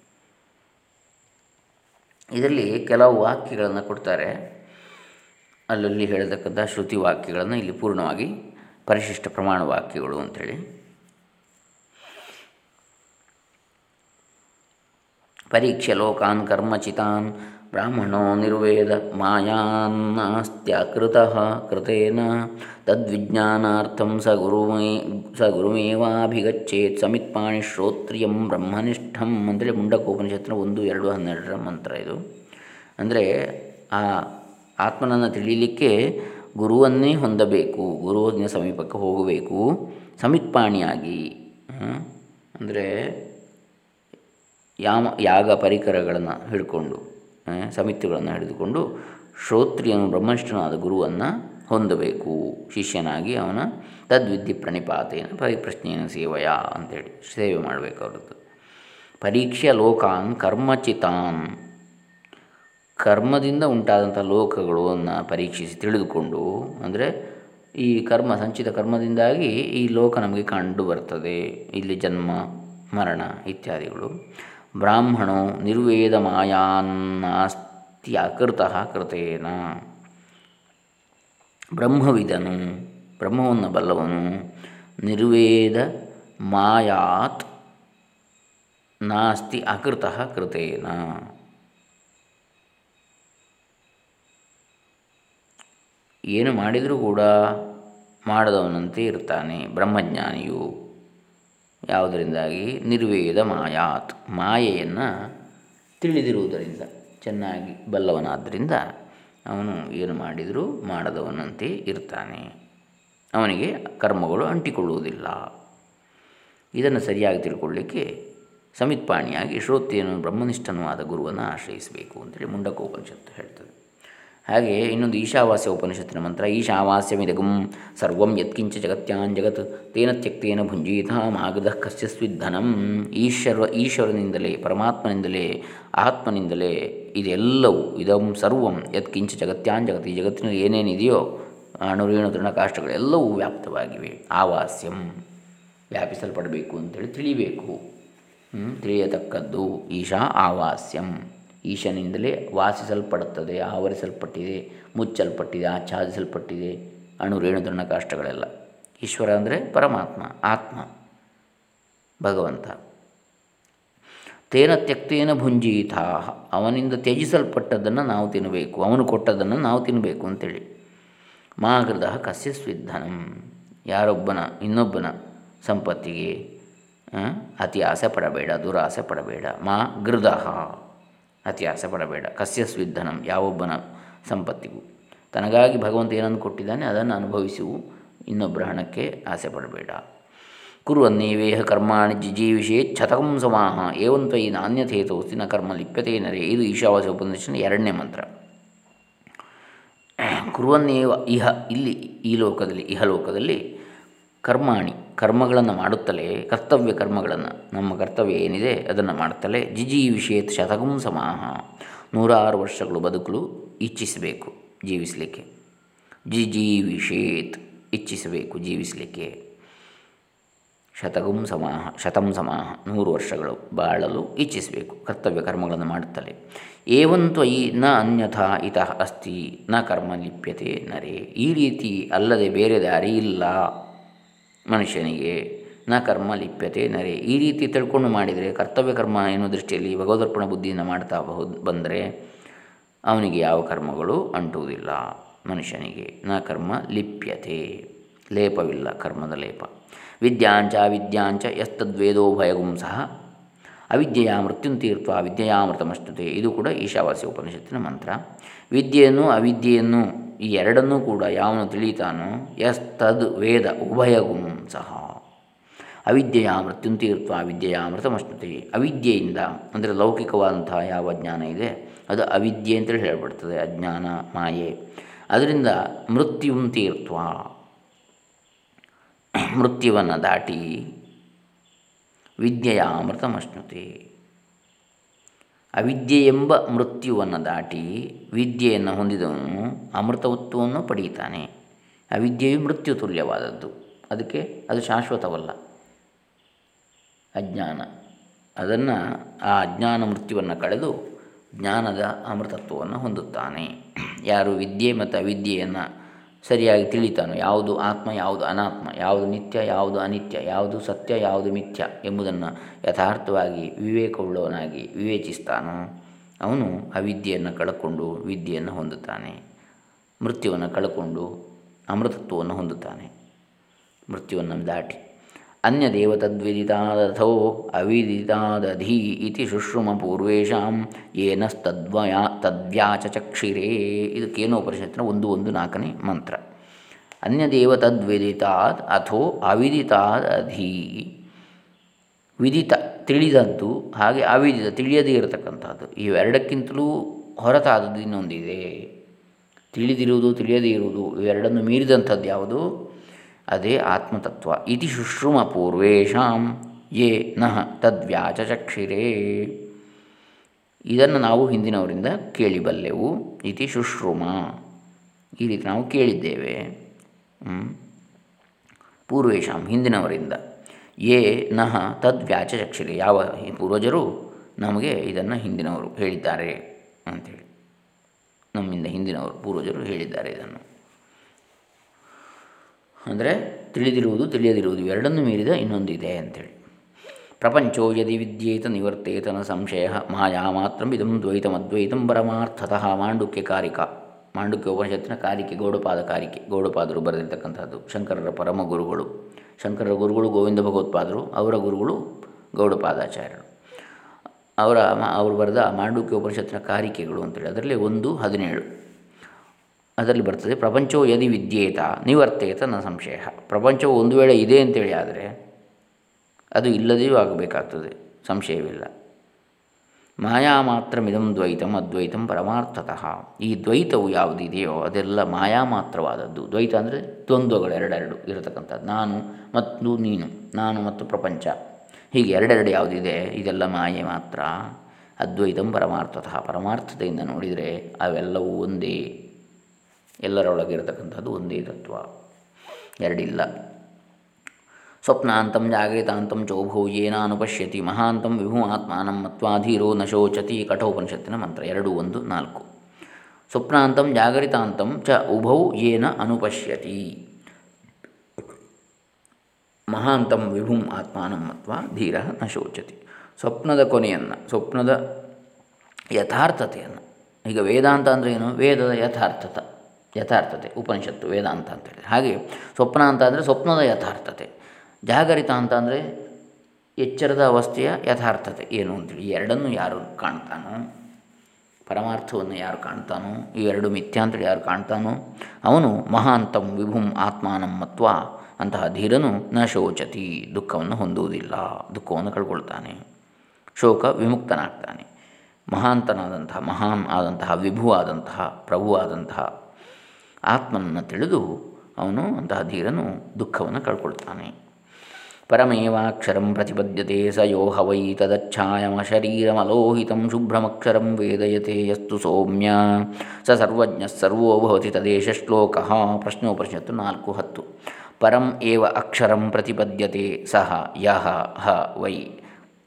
ಇದರಲ್ಲಿ ಕೆಲವು ವಾಕ್ಯಗಳನ್ನು ಕೊಡ್ತಾರೆ. ಅಲ್ಲಲ್ಲಿ ಹೇಳತಕ್ಕಂಥ ಶ್ರುತಿ ವಾಕ್ಯಗಳನ್ನು ಇಲ್ಲಿ ಪೂರ್ಣವಾಗಿ ಪರಿಶಿಷ್ಟ ಪ್ರಮಾಣ ವಾಕ್ಯಗಳು ಅಂಥೇಳಿ ಪರೀಕ್ಷೆ ಲೋಕಾನ್ ಕರ್ಮಚಿತಾನ್ ಬ್ರಾಹ್ಮಣೋ ನಿರ್ವೇದ ಮಾಯಾನ್ನಸ್ತ್ಯಕೃತ ಕೃತೇನ. ತದ್ವಿಜ್ಞಾನಾರ್ಥಂ ಸ ಗುರುಮೇ, ಸ ಗುರುಮೇವಾಭಿಗಚ್ಚೇತ್ ಸಮಿತ್ಪಾಣಿ ಶ್ರೋತ್ರಿಯಂ ಬ್ರಹ್ಮನಿಷ್ಠಂ. ಅಂತೇಳಿ ಮುಂಡಕೋಪನಿಷತ್ರ ಒಂದು, ಎರಡು, ಹನ್ನೆರಡರ ಮಂತ್ರ ಇದು. ಅಂದರೆ ಆ ಆತ್ಮನನ್ನು ತಿಳಿಯಲಿಕ್ಕೆ ಗುರುವನ್ನೇ ಹೊಂದಬೇಕು. ಗುರುವಿನ ಸಮೀಪಕ್ಕೆ ಹೋಗಬೇಕು. ಸಮಿತ್ಪಾಣಿಯಾಗಿ ಅಂದರೆ ಯಾಮ, ಯಾಗ ಪರಿಕರಗಳನ್ನು ಹಿಡ್ಕೊಂಡು ಸಮಿತಿಗಳನ್ನು ಹಿಡಿದುಕೊಂಡು ಶ್ರೋತ್ರಿಯನು ಬ್ರಹ್ಮನಿಷ್ಠನಾದ ಗುರುವನ್ನು ಹೊಂದಬೇಕು. ಶಿಷ್ಯನಾಗಿ ಅವನ ತದ್ವಿದ್ಯೆ ಪ್ರಣಿಪಾತೇನ ಪರಿಪ್ರಶ್ನೆಯನ್ನು ಸೇವಯ ಅಂತೇಳಿ ಸೇವೆ ಮಾಡಬೇಕು ಅವ್ರದ್ದು. ಪರೀಕ್ಷೆ ಲೋಕಾನ್ ಕರ್ಮಚಿತಾನ್. ಕರ್ಮದಿಂದ ಉಂಟಾದಂಥ ಲೋಕಗಳನ್ನು ಪರೀಕ್ಷಿಸಿ ತಿಳಿದುಕೊಂಡು, ಅಂದರೆ ಈ ಕರ್ಮ, ಸಂಚಿತ ಕರ್ಮದಿಂದಾಗಿ ಈ ಲೋಕ ನಮಗೆ ಕಂಡು ಬರ್ತದೆ. ಇಲ್ಲಿ ಜನ್ಮ, ಮರಣ ಇತ್ಯಾದಿಗಳು. ಬ್ರಾಹ್ಮಣೋ ನಿರ್ವೇದ ಮಾಯಾನ್ನಾಸ್ತಿ ಅಕೃತಃ ಕೃತೇನ. ಬ್ರಹ್ಮವಿದನು, ಬ್ರಹ್ಮವನ್ನು ಬಲ್ಲವನು, ನಿರ್ವೇದ ಮಾಯಾತ್ ನಾಸ್ತಿ ಅಕೃತಃ ಕೃತೇನ. ಏನು ಮಾಡಿದರೂ ಕೂಡ ಮಾಡದವನಂತೆ ಇರ್ತಾನೆ ಬ್ರಹ್ಮಜ್ಞಾನಿಯು. ಯಾವುದರಿಂದಾಗಿ? ನಿರ್ವೇದ ಮಾಯಾತ್. ಮಾಯೆಯನ್ನು ತಿಳಿದಿರುವುದರಿಂದ, ಚೆನ್ನಾಗಿ ಬಲ್ಲವನಾದ್ದರಿಂದ ಅವನು ಏನು ಮಾಡಿದರೂ? ಮಾಡದವನಂತೆ ಇರ್ತಾನೆ. ಅವನಿಗೆ ಕರ್ಮಗಳು ಅಂಟಿಕೊಳ್ಳುವುದಿಲ್ಲ. ಇದನ್ನು ಸರಿಯಾಗಿ ತಿಳ್ಕೊಳ್ಳಿಕ್ಕೆ ಸಮಿತ್ಪಾಣಿಯಾಗಿ ಶ್ರೋತ್ರಿಯನು ಬ್ರಹ್ಮನಿಷ್ಠನೂ ಆದ ಗುರುವನ್ನು ಆಶ್ರಯಿಸಬೇಕು ಅಂತೇಳಿ ಮುಂಡಕೋಪನಿಷತ್ತು ಹೇಳ್ತದೆ. ಹಾಗೆ ಇನ್ನೊಂದು ಈಶಾವಾಸ್ಯ ಉಪನಿಷತ್ತಿನ ಮಂತ್ರ, ಈಶಾವಾಸ್ಯಮಿದಗಂ ಸರ್ವಂ ಯತ್ಕಿಂಚ ಜಗತ್ಯಾನ್ ಜಗತ್ ತೇನ ತ್ಯಕ್ತೇನ ಭುಂಜೀತ ಮಾಗಧ ಕಸ್ಯಸ್ವಿಧನಂ ಈಶ್ವರ, ಈಶ್ವರನಿಂದಲೇ, ಪರಮಾತ್ಮನಿಂದಲೇ, ಆತ್ಮನಿಂದಲೇ ಇದೆಲ್ಲವೂ ಇದಂ ಸರ್ವಂ ಯತ್ಕಿಂಚ ಜಗತ್ಯಾನ್ ಜಗತ್, ಈ ಜಗತ್ತಿನಲ್ಲಿ ಏನೇನಿದೆಯೋ ಅಣುರೇಣು ತೃಣಕಾಷ್ಟಗಳೆಲ್ಲವೂ ವ್ಯಾಪ್ತವಾಗಿವೆ. ಆವಾಸ್ಯಂ ವ್ಯಾಪಿಸಲ್ಪಡಬೇಕು ಅಂತೇಳಿ ತಿಳಿಬೇಕು. ತಿಳಿಯತಕ್ಕದ್ದು ಈಶಾ ಆವಾಸ್ಯಂ. ಈಶನಿಂದಲೇ ವಾಸಿಸಲ್ಪಡುತ್ತದೆ, ಆವರಿಸಲ್ಪಟ್ಟಿದೆ, ಮುಚ್ಚಲ್ಪಟ್ಟಿದೆ, ಆಚ್ಛಾದಿಸಲ್ಪಟ್ಟಿದೆ ಅಣು ರೇಣು ಕಾಷ್ಟಗಳೆಲ್ಲ. ಈಶ್ವರ ಅಂದರೆ ಪರಮಾತ್ಮ, ಆತ್ಮ, ಭಗವಂತ. ತೇನ ತ್ಯಕ್ತೇನ ಭುಂಜೀತ ಅವನಿಂದ ತ್ಯಜಿಸಲ್ಪಟ್ಟದ್ದನ್ನು ನಾವು ತಿನ್ನಬೇಕು ಅವನು ಕೊಟ್ಟದ್ದನ್ನು ನಾವು ತಿನ್ನಬೇಕು ಅಂತೇಳಿ. ಮಾಗೃದ ಕಸ್ಯ ಸ್ವಿಧನಂ ಯಾರೊಬ್ಬನ, ಇನ್ನೊಬ್ಬನ ಸಂಪತ್ತಿಗೆ ಅತಿ ಆಸೆ ಪಡಬೇಡ ದುರಾಸೆ ಪಡಬೇಡ ಮಾ ಗೃದ ಅತಿ ಆಸೆ ಪಡಬೇಡ ಕಸ್ಯ ಸ್ವಿಧನಂ, ಯಾವೊಬ್ಬನ ಸಂಪತ್ತಿಗೂ. ತನಗಾಗಿ ಭಗವಂತ ಏನನ್ನು ಕೊಟ್ಟಿದ್ದಾನೆ, ಅದನ್ನು ಅನುಭವಿಸುವು. ಇನ್ನೊಬ್ಬರ ಹಣಕ್ಕೆ ಆಸೆ ಪಡಬೇಡ ಕುರುವನ್ನೇವೇಹ ಕರ್ಮಾಣಿ ಜಿಜೀವಿಷೇ ಛತಕಂ ಸಮಾಹ. ಏವಂತ್ವಯಿ ನಾಣ್ಯಥೇತೋಸ್ತಿ ನ ಕರ್ಮ ಲಿಪ್ಯತೆ ಇದು ಈಶಾವಾಸ ಉಪನಿಷತ್ನ ಎರಡನೇ ಮಂತ್ರ. ಕುರುವನ್ನೇವ ಇಹ, ಇಲ್ಲಿ ಈ ಲೋಕದಲ್ಲಿ, ಇಹಲೋಕದಲ್ಲಿ ಕರ್ಮಾಣಿ, ಕರ್ಮಗಳನ್ನು ಮಾಡುತ್ತಲೇ, ಕರ್ತವ್ಯ ಕರ್ಮಗಳನ್ನು. ನಮ್ಮ ಕರ್ತವ್ಯ ಏನಿದೆ, ಅದನ್ನು ಮಾಡುತ್ತಲೇ, ಜಿಜೀವಿಷೇತ್ ಶತಕಂ ಸಮಾಹ. ನೂರಾರು ವರ್ಷಗಳು ಬದುಕಲು ಇಚ್ಛಿಸಬೇಕು, ಜೀವಿಸಲಿಕ್ಕೆ. ಜಿಜೀವಿಷೇತ್ ಇಚ್ಛಿಸಬೇಕು, ಜೀವಿಸಲಿಕ್ಕೆ. ಶತಕಂ ಸಮಾಹ, ಶತಂ ಸಮಾಹ, ನೂರು ವರ್ಷಗಳು ಬಾಳಲು ಇಚ್ಛಿಸಬೇಕು, ಕರ್ತವ್ಯ ಕರ್ಮಗಳನ್ನು ಮಾಡುತ್ತಲೇ. ಏವಂತ್ವಯಿ ನ ಅನ್ಯಥಾ ಇತಃ ಅಸ್ತಿ, ನ ಕರ್ಮ ಲಿಪ್ಯತೆ ನರೇ. ಈ ರೀತಿ ಅಲ್ಲದೆ ಬೇರೆ ದಾರಿ ಇಲ್ಲ. ಮನುಷ್ಯನಿಗೆ ನ ಕರ್ಮ ಲಿಪ್ಯತೆ ನರೇ. ಈ ರೀತಿ ತಿಳ್ಕೊಂಡು ಮಾಡಿದರೆ ಕರ್ತವ್ಯ ಕರ್ಮ ಎನ್ನುವ ದೃಷ್ಟಿಯಲ್ಲಿ ಭಗವದರ್ಪಣ ಬುದ್ಧಿಯಿಂದ ಮಾಡ್ತಾ ಬಂದರೆ ಅವನಿಗೆ ಯಾವ ಕರ್ಮಗಳು ಅಂಟುವುದಿಲ್ಲ. ಮನುಷ್ಯನಿಗೆ ನ ಕರ್ಮ ಲಿಪ್ಯತೆ. ಲೇಪವಿಲ್ಲ ಕರ್ಮದ ಲೇಪ. ವಿದ್ಯಾಂಚ ವಿದ್ಯಾಂಚ ಎಸ್ತದ್ವೇದೋ ಭಯಗುಂ ಸಹ ಅವಿದ್ಯೆಯ ಮೃತ್ಯುಂ ತೀರ್ಥ ವಿದ್ಯೆಯಾಮೃತಮಷ್ಟತೆ ಇದು ಕೂಡ ಈಶಾವಾಸ್ಯ ಉಪನಿಷತ್ತಿನ ಮಂತ್ರ. ವಿದ್ಯೆಯನ್ನು ಅವಿದ್ಯೆಯನ್ನು ಈ ಎರಡನ್ನೂ ಕೂಡ ಯಾವನು ತಿಳಿತಾನೋ ಎಸ್ತದ್ ವೇದ ಉಭಯಗುಂ ಸಹ. ಅವಿದ್ಯೆಯ ಮೃತ್ಯುಂ ಅವಿದ್ಯೆಯ ವಿದ್ಯೆಯ ಅಮೃತಮಷ್ಟತೆ ಅವಿದ್ಯೆಯಿಂದ ಅಂದರೆ ಲೌಕಿಕವಾದಂತಹ ಯಾವ ಜ್ಞಾನ ಇದೆ? ಅದು ಅವಿದ್ಯೆ ಅಂತೇಳಿ ಹೇಳ್ಬಿಡ್ತದೆ, ಅಜ್ಞಾನ, ಮಾಯೆ. ಅದರಿಂದ ಮೃತ್ಯುಂ ತೀರ್ಥ ಮೃತ್ಯುವನ್ನು ದಾಟಿ ವಿದ್ಯೆಯ ಅಮೃತಮಶ್ನುತೆ ಅವಿದ್ಯೆ ಎಂಬ ಮೃತ್ಯುವನ್ನು ದಾಟಿ ವಿದ್ಯೆಯನ್ನು ಹೊಂದಿದವನು ಅಮೃತವತ್ವವನ್ನು ಪಡೆಯುತ್ತಾನೆ. ಅವಿದ್ಯೆಯು ಮೃತ್ಯು ತುಲ್ಯವಾದದ್ದು. ಅದಕ್ಕೆ ಅದು ಶಾಶ್ವತವಲ್ಲ. ಅಜ್ಞಾನ. ಅದನ್ನು ಆ ಅಜ್ಞಾನ ಮೃತ್ಯುವನ್ನು ಕಳೆದು ಜ್ಞಾನದ ಅಮೃತತ್ವವನ್ನು ಹೊಂದುತ್ತಾನೆ. ಯಾರು ವಿದ್ಯೆ ಮತ್ತು ಅವಿದ್ಯೆಯನ್ನು ಸರಿಯಾಗಿ ತಿಳಿತಾನೋ, ಯಾವುದು ಆತ್ಮ, ಯಾವುದು ಅನಾತ್ಮ, ಯಾವುದು ನಿತ್ಯ, ಯಾವುದು ಅನಿತ್ಯ, ಯಾವುದು ಸತ್ಯ, ಯಾವುದು ಮಿಥ್ಯ ಎಂಬುದನ್ನು ಯಥಾರ್ಥವಾಗಿ ವಿವೇಕವುಳ್ಳವನಾಗಿ ವಿವೇಚಿಸ್ತಾನೋ, ಅವನು ಅವಿದ್ಯೆಯನ್ನು ಕಳಕೊಂಡು ವಿದ್ಯೆಯನ್ನು ಹೊಂದುತ್ತಾನೆ. ಮೃತ್ಯುವನ್ನು ಕಳಕೊಂಡು ಅಮೃತತ್ವವನ್ನು ಹೊಂದುತ್ತಾನೆ. ಮೃತ್ಯುವನ್ನು ದಾಟಿ ಅನ್ಯದೇವ ತದ್ವಿದಿತಾದಥೋ ಅವಿದಿತಾದಧಿ ಇತಿ ಶುಶ್ರುಮ ಪೂರ್ವೇಶಾಂ ಏನಸ್ತದ್ವಯ ತದ್ವ್ಯಾಚಕ್ಷಿರೇ ಇದು ಕೇನೋಪನಿಷತ್ತಿನ ಒಂದು ಒಂದು ನಾಲ್ಕನೇ ಮಂತ್ರ. ಅನ್ಯ ದೇವತದ್ವಿದಿತಾದ್ ಅಥೋ ಅವಿದಿತಾದ್ ಅಧಿ ವಿದಿತ ತಿಳಿದದ್ದು ಹಾಗೆ ಅವಿದಿತ ತಿಳಿಯದೇ ಇರತಕ್ಕಂಥದ್ದು. ಇವೆರಡಕ್ಕಿಂತಲೂ ಹೊರತಾದದ್ದು ಇನ್ನೊಂದಿದೆ. ತಿಳಿದಿರುವುದು, ತಿಳಿಯದೇ ಇರುವುದು ಇವೆರಡನ್ನು ಮೀರಿದಂಥದ್ದು ಯಾವುದು? ಅದೇ ಆತ್ಮತತ್ವ. ಇತಿ ಶುಶ್ರುಮ ಪೂರ್ವೇಶಾಂ ಯೇ ನಃ ತದ್ವ್ಯಾಚಕ್ಷಿರೇ ಇದನ್ನು ನಾವು ಹಿಂದಿನವರಿಂದ ಕೇಳಿಬಲ್ಲೆವು. ಇತಿ ಶುಶ್ರುಮ. ಈ ರೀತಿ ನಾವು ಕೇಳಿದ್ದೇವೆ. ಪೂರ್ವೇಶಾಂ ಹಿಂದಿನವರಿಂದ. ಯೇ ನಹ ತದ್ವ್ಯಾಚಕ್ಷಿರೇ ಯಾವ ಪೂರ್ವಜರು ನಮಗೆ ಇದನ್ನು ಹಿಂದಿನವರು ಹೇಳಿದ್ದಾರೆ ಅಂಥೇಳಿ ನಮ್ಮಿಂದ ಹಿಂದಿನವರು ಪೂರ್ವಜರು ಹೇಳಿದ್ದಾರೆ ಇದನ್ನು. ಅಂದರೆ ತಿಳಿದಿರುವುದು ತಿಳಿಯದಿರುವುದು ಇವೆರಡನ್ನು ಮೀರಿದ ಇನ್ನೊಂದಿದೆ ಅಂಥೇಳಿ ಪ್ರಪಂಚೋ ಯದಿ ವಿದ್ಯೇತ ನಿವರ್ತೇತನ ಸಂಶಯ ಮಾಯಾ ಮಾತ್ರ ಇದಂ ದ್ವೈತಮದ್ವೈತಂ ಪರಮಾರ್ಥತಃ ಮಾಂಡುಕ್ಯ ಕಾರಿಕ. ಮಾಂಡುಕ್ಯ ಉಪನಿಷತ್ತಿನ ಕಾರಿಕೆ, ಗೌಡಪಾದ ಕಾರಿಕೆ, ಗೌಡಪಾದರು ಬರೆದಿರ್ತಕ್ಕಂಥದ್ದು ಶಂಕರರ ಪರಮ ಗುರುಗಳು. ಶಂಕರರ ಗುರುಗಳು ಗೋವಿಂದ ಭಗವತ್ಪಾದರು, ಅವರ ಗುರುಗಳು ಗೌಡಪಾದಾಚಾರ್ಯರು. ಅವರ ಅವರು ಬರೆದ ಮಾಂಡುಕ್ಯ ಉಪನಿಷತ್ತಿನ ಕಾರಿಕೆಗಳು ಅಂತೇಳಿ, ಅದರಲ್ಲಿ ಒಂದು ಹದಿನೇಳು. ಅದರಲ್ಲಿ ಬರ್ತದೆ ಪ್ರಪಂಚವು ಯದಿ ವಿದ್ಯೇತ, ನಿವರ್ತೇತ ನ ಸಂಶಯ. ಪ್ರಪಂಚವು ಒಂದು ವೇಳೆ ಇದೆ ಅಂತೇಳಿ ಆದರೆ, ಅದು ಇಲ್ಲದೆಯೂ ಆಗಬೇಕಾಗ್ತದೆ, ಸಂಶಯವಿಲ್ಲ. ಮಾಯಾ ಮಾತ್ರ ಮಿದಂ ದ್ವೈತಂ ಅದ್ವೈತಂ ಪರಮಾರ್ಥತಃ. ಈ ದ್ವೈತವು ಯಾವುದಿದೆಯೋ ಅದೆಲ್ಲ ಮಾಯಾ ಮಾತ್ರವಾದದ್ದು. ದ್ವೈತ ಅಂದರೆ ದ್ವಂದ್ವಗಳು ಎರಡೆರಡು ಇರತಕ್ಕಂಥದ್ದು. ನಾನು ಮತ್ತು ನೀನು, ನಾನು ಮತ್ತು ಪ್ರಪಂಚ. ಹೀಗೆ ಎರಡೆರಡು ಯಾವುದಿದೆ, ಇದೆಲ್ಲ ಮಾಯೆ ಮಾತ್ರ. ಅದ್ವೈತಂ ಪರಮಾರ್ಥತಃ. ಪರಮಾರ್ಥತೆಯಿಂದ ನೋಡಿದರೆ ಅವೆಲ್ಲವೂ ಒಂದೇ. ಎಲ್ಲರೊಳಗಿರತಕ್ಕಂಥದ್ದು ಒಂದೇ ತತ್ವ. ಎರಡಿಲ್ಲ. ಸ್ವಪ್ನಾಂತಂ ಜಾಗೃತಾಂತಂ ಚೌಭೌ ಏನಾನುಪಶ್ಯತಿ ಮಹಾಂತಂ ವಿಭು ಆತ್ಮಾನಂ ಮತ್ವಾಧೀರೋ ನಶೋಚತಿ ಕಠೋಪನಿಷತ್ತಿನ ಮಂತ್ರ. ಎರಡು, ಒಂದು, ನಾಲ್ಕು. ಸ್ವಪ್ನಾಂತಂ ಜಾಗರಿತಾಂತಂ ಚ ಉಭೌ ಏನ ಅನುಪಶ್ಯತಿ. ಮಹಾಂತಂ ವಿಭುಂ ಆತ್ಮಾನಂ ಮತ್ವ ಧೀರ ನ ಶೋಚತಿ ಸ್ವಪ್ನದ ಕೊನೆಯನ್ನು, ಸ್ವಪ್ನದ ಯಥಾರ್ಥತೆಯನ್ನು. ಈಗ ವೇದಾಂತ ಅಂದರೆ ಏನು? ವೇದದ ಯಥಾರ್ಥತ. ಯಥಾರ್ಥತೆ, ಉಪನಿಷತ್ತು, ವೇದಾಂತ ಅಂತ ಹಾಗೆ ಸ್ವಪ್ನ ಅಂತ ಅಂದರೆ ಸ್ವಪ್ನದ ಯಥಾರ್ಥತೆ. ಜಾಗರಿತ ಅಂತ ಅಂದರೆ ಎಚ್ಚರದ ಅವಸ್ಥೆಯ ಯಥಾರ್ಥತೆ. ಏನು ಅಂತೇಳಿ ಎರಡನ್ನು ಯಾರು ಕಾಣ್ತಾನೋ, ಪರಮಾರ್ಥವನ್ನು ಯಾರು ಕಾಣ್ತಾನೋ ಇವೆರಡು ಮಿಥ್ಯಾ ಅಂತೇಳಿ ಯಾರು ಕಾಣ್ತಾನೋ, ಅವನು ಮಹಾಂತಂ ವಿಭುಂ ಆತ್ಮಾನಂ ಮತ್ವ, ಅಂತಹ ಧೀರನು ನ ಶೋಚತಿ, ದುಃಖವನ್ನು ಹೊಂದುವುದಿಲ್ಲ, ದುಃಖವನ್ನು ಕಳ್ಕೊಳ್ತಾನೆ, ಶೋಕ ವಿಮುಕ್ತನಾಗ್ತಾನೆ. ಮಹಾಂತನಾದಂತಹ, ಮಹಾನ್ ಆದಂತಹ, ವಿಭುವಾದಂತಹ, ಪ್ರಭುವಾದಂತಹ ಆತ್ಮನನ್ನು ತಿಳಿದು ಅವನು ಅಂತಹ ಧೀರನು ದುಃಖವನ್ನು ಕಳ್ಕೊಳ್ತಾನೆ. ಪರಮೇವಾಕ್ಷರಂ ಪ್ರತಿಪದ್ಯತೆ ಸ ಯೋ ಹವೈ ತದಚ್ಛಾಯಮಶರೀರಮಲೋಹಿತಂ ಶುಭ್ರಮಕ್ಷರಂ ವೇದಯತೆ ಯಸ್ತು ಸೌಮ್ಯ. ಸ ಸರ್ವಜ್ಞ ಸರ್ವೋಭವತಿ ತದೇಶ ಶ್ಲೋಕ. ಪ್ರಶ್ನೋಪನಿಷತ್ತು ನಾಲ್ಕು ಹತ್ತು. ಪರಂ ಏವ ಅಕ್ಷರಂ ಪ್ರತಿಪದ್ಯತೆ ಸಹ ಯಹ ಹ ವೈ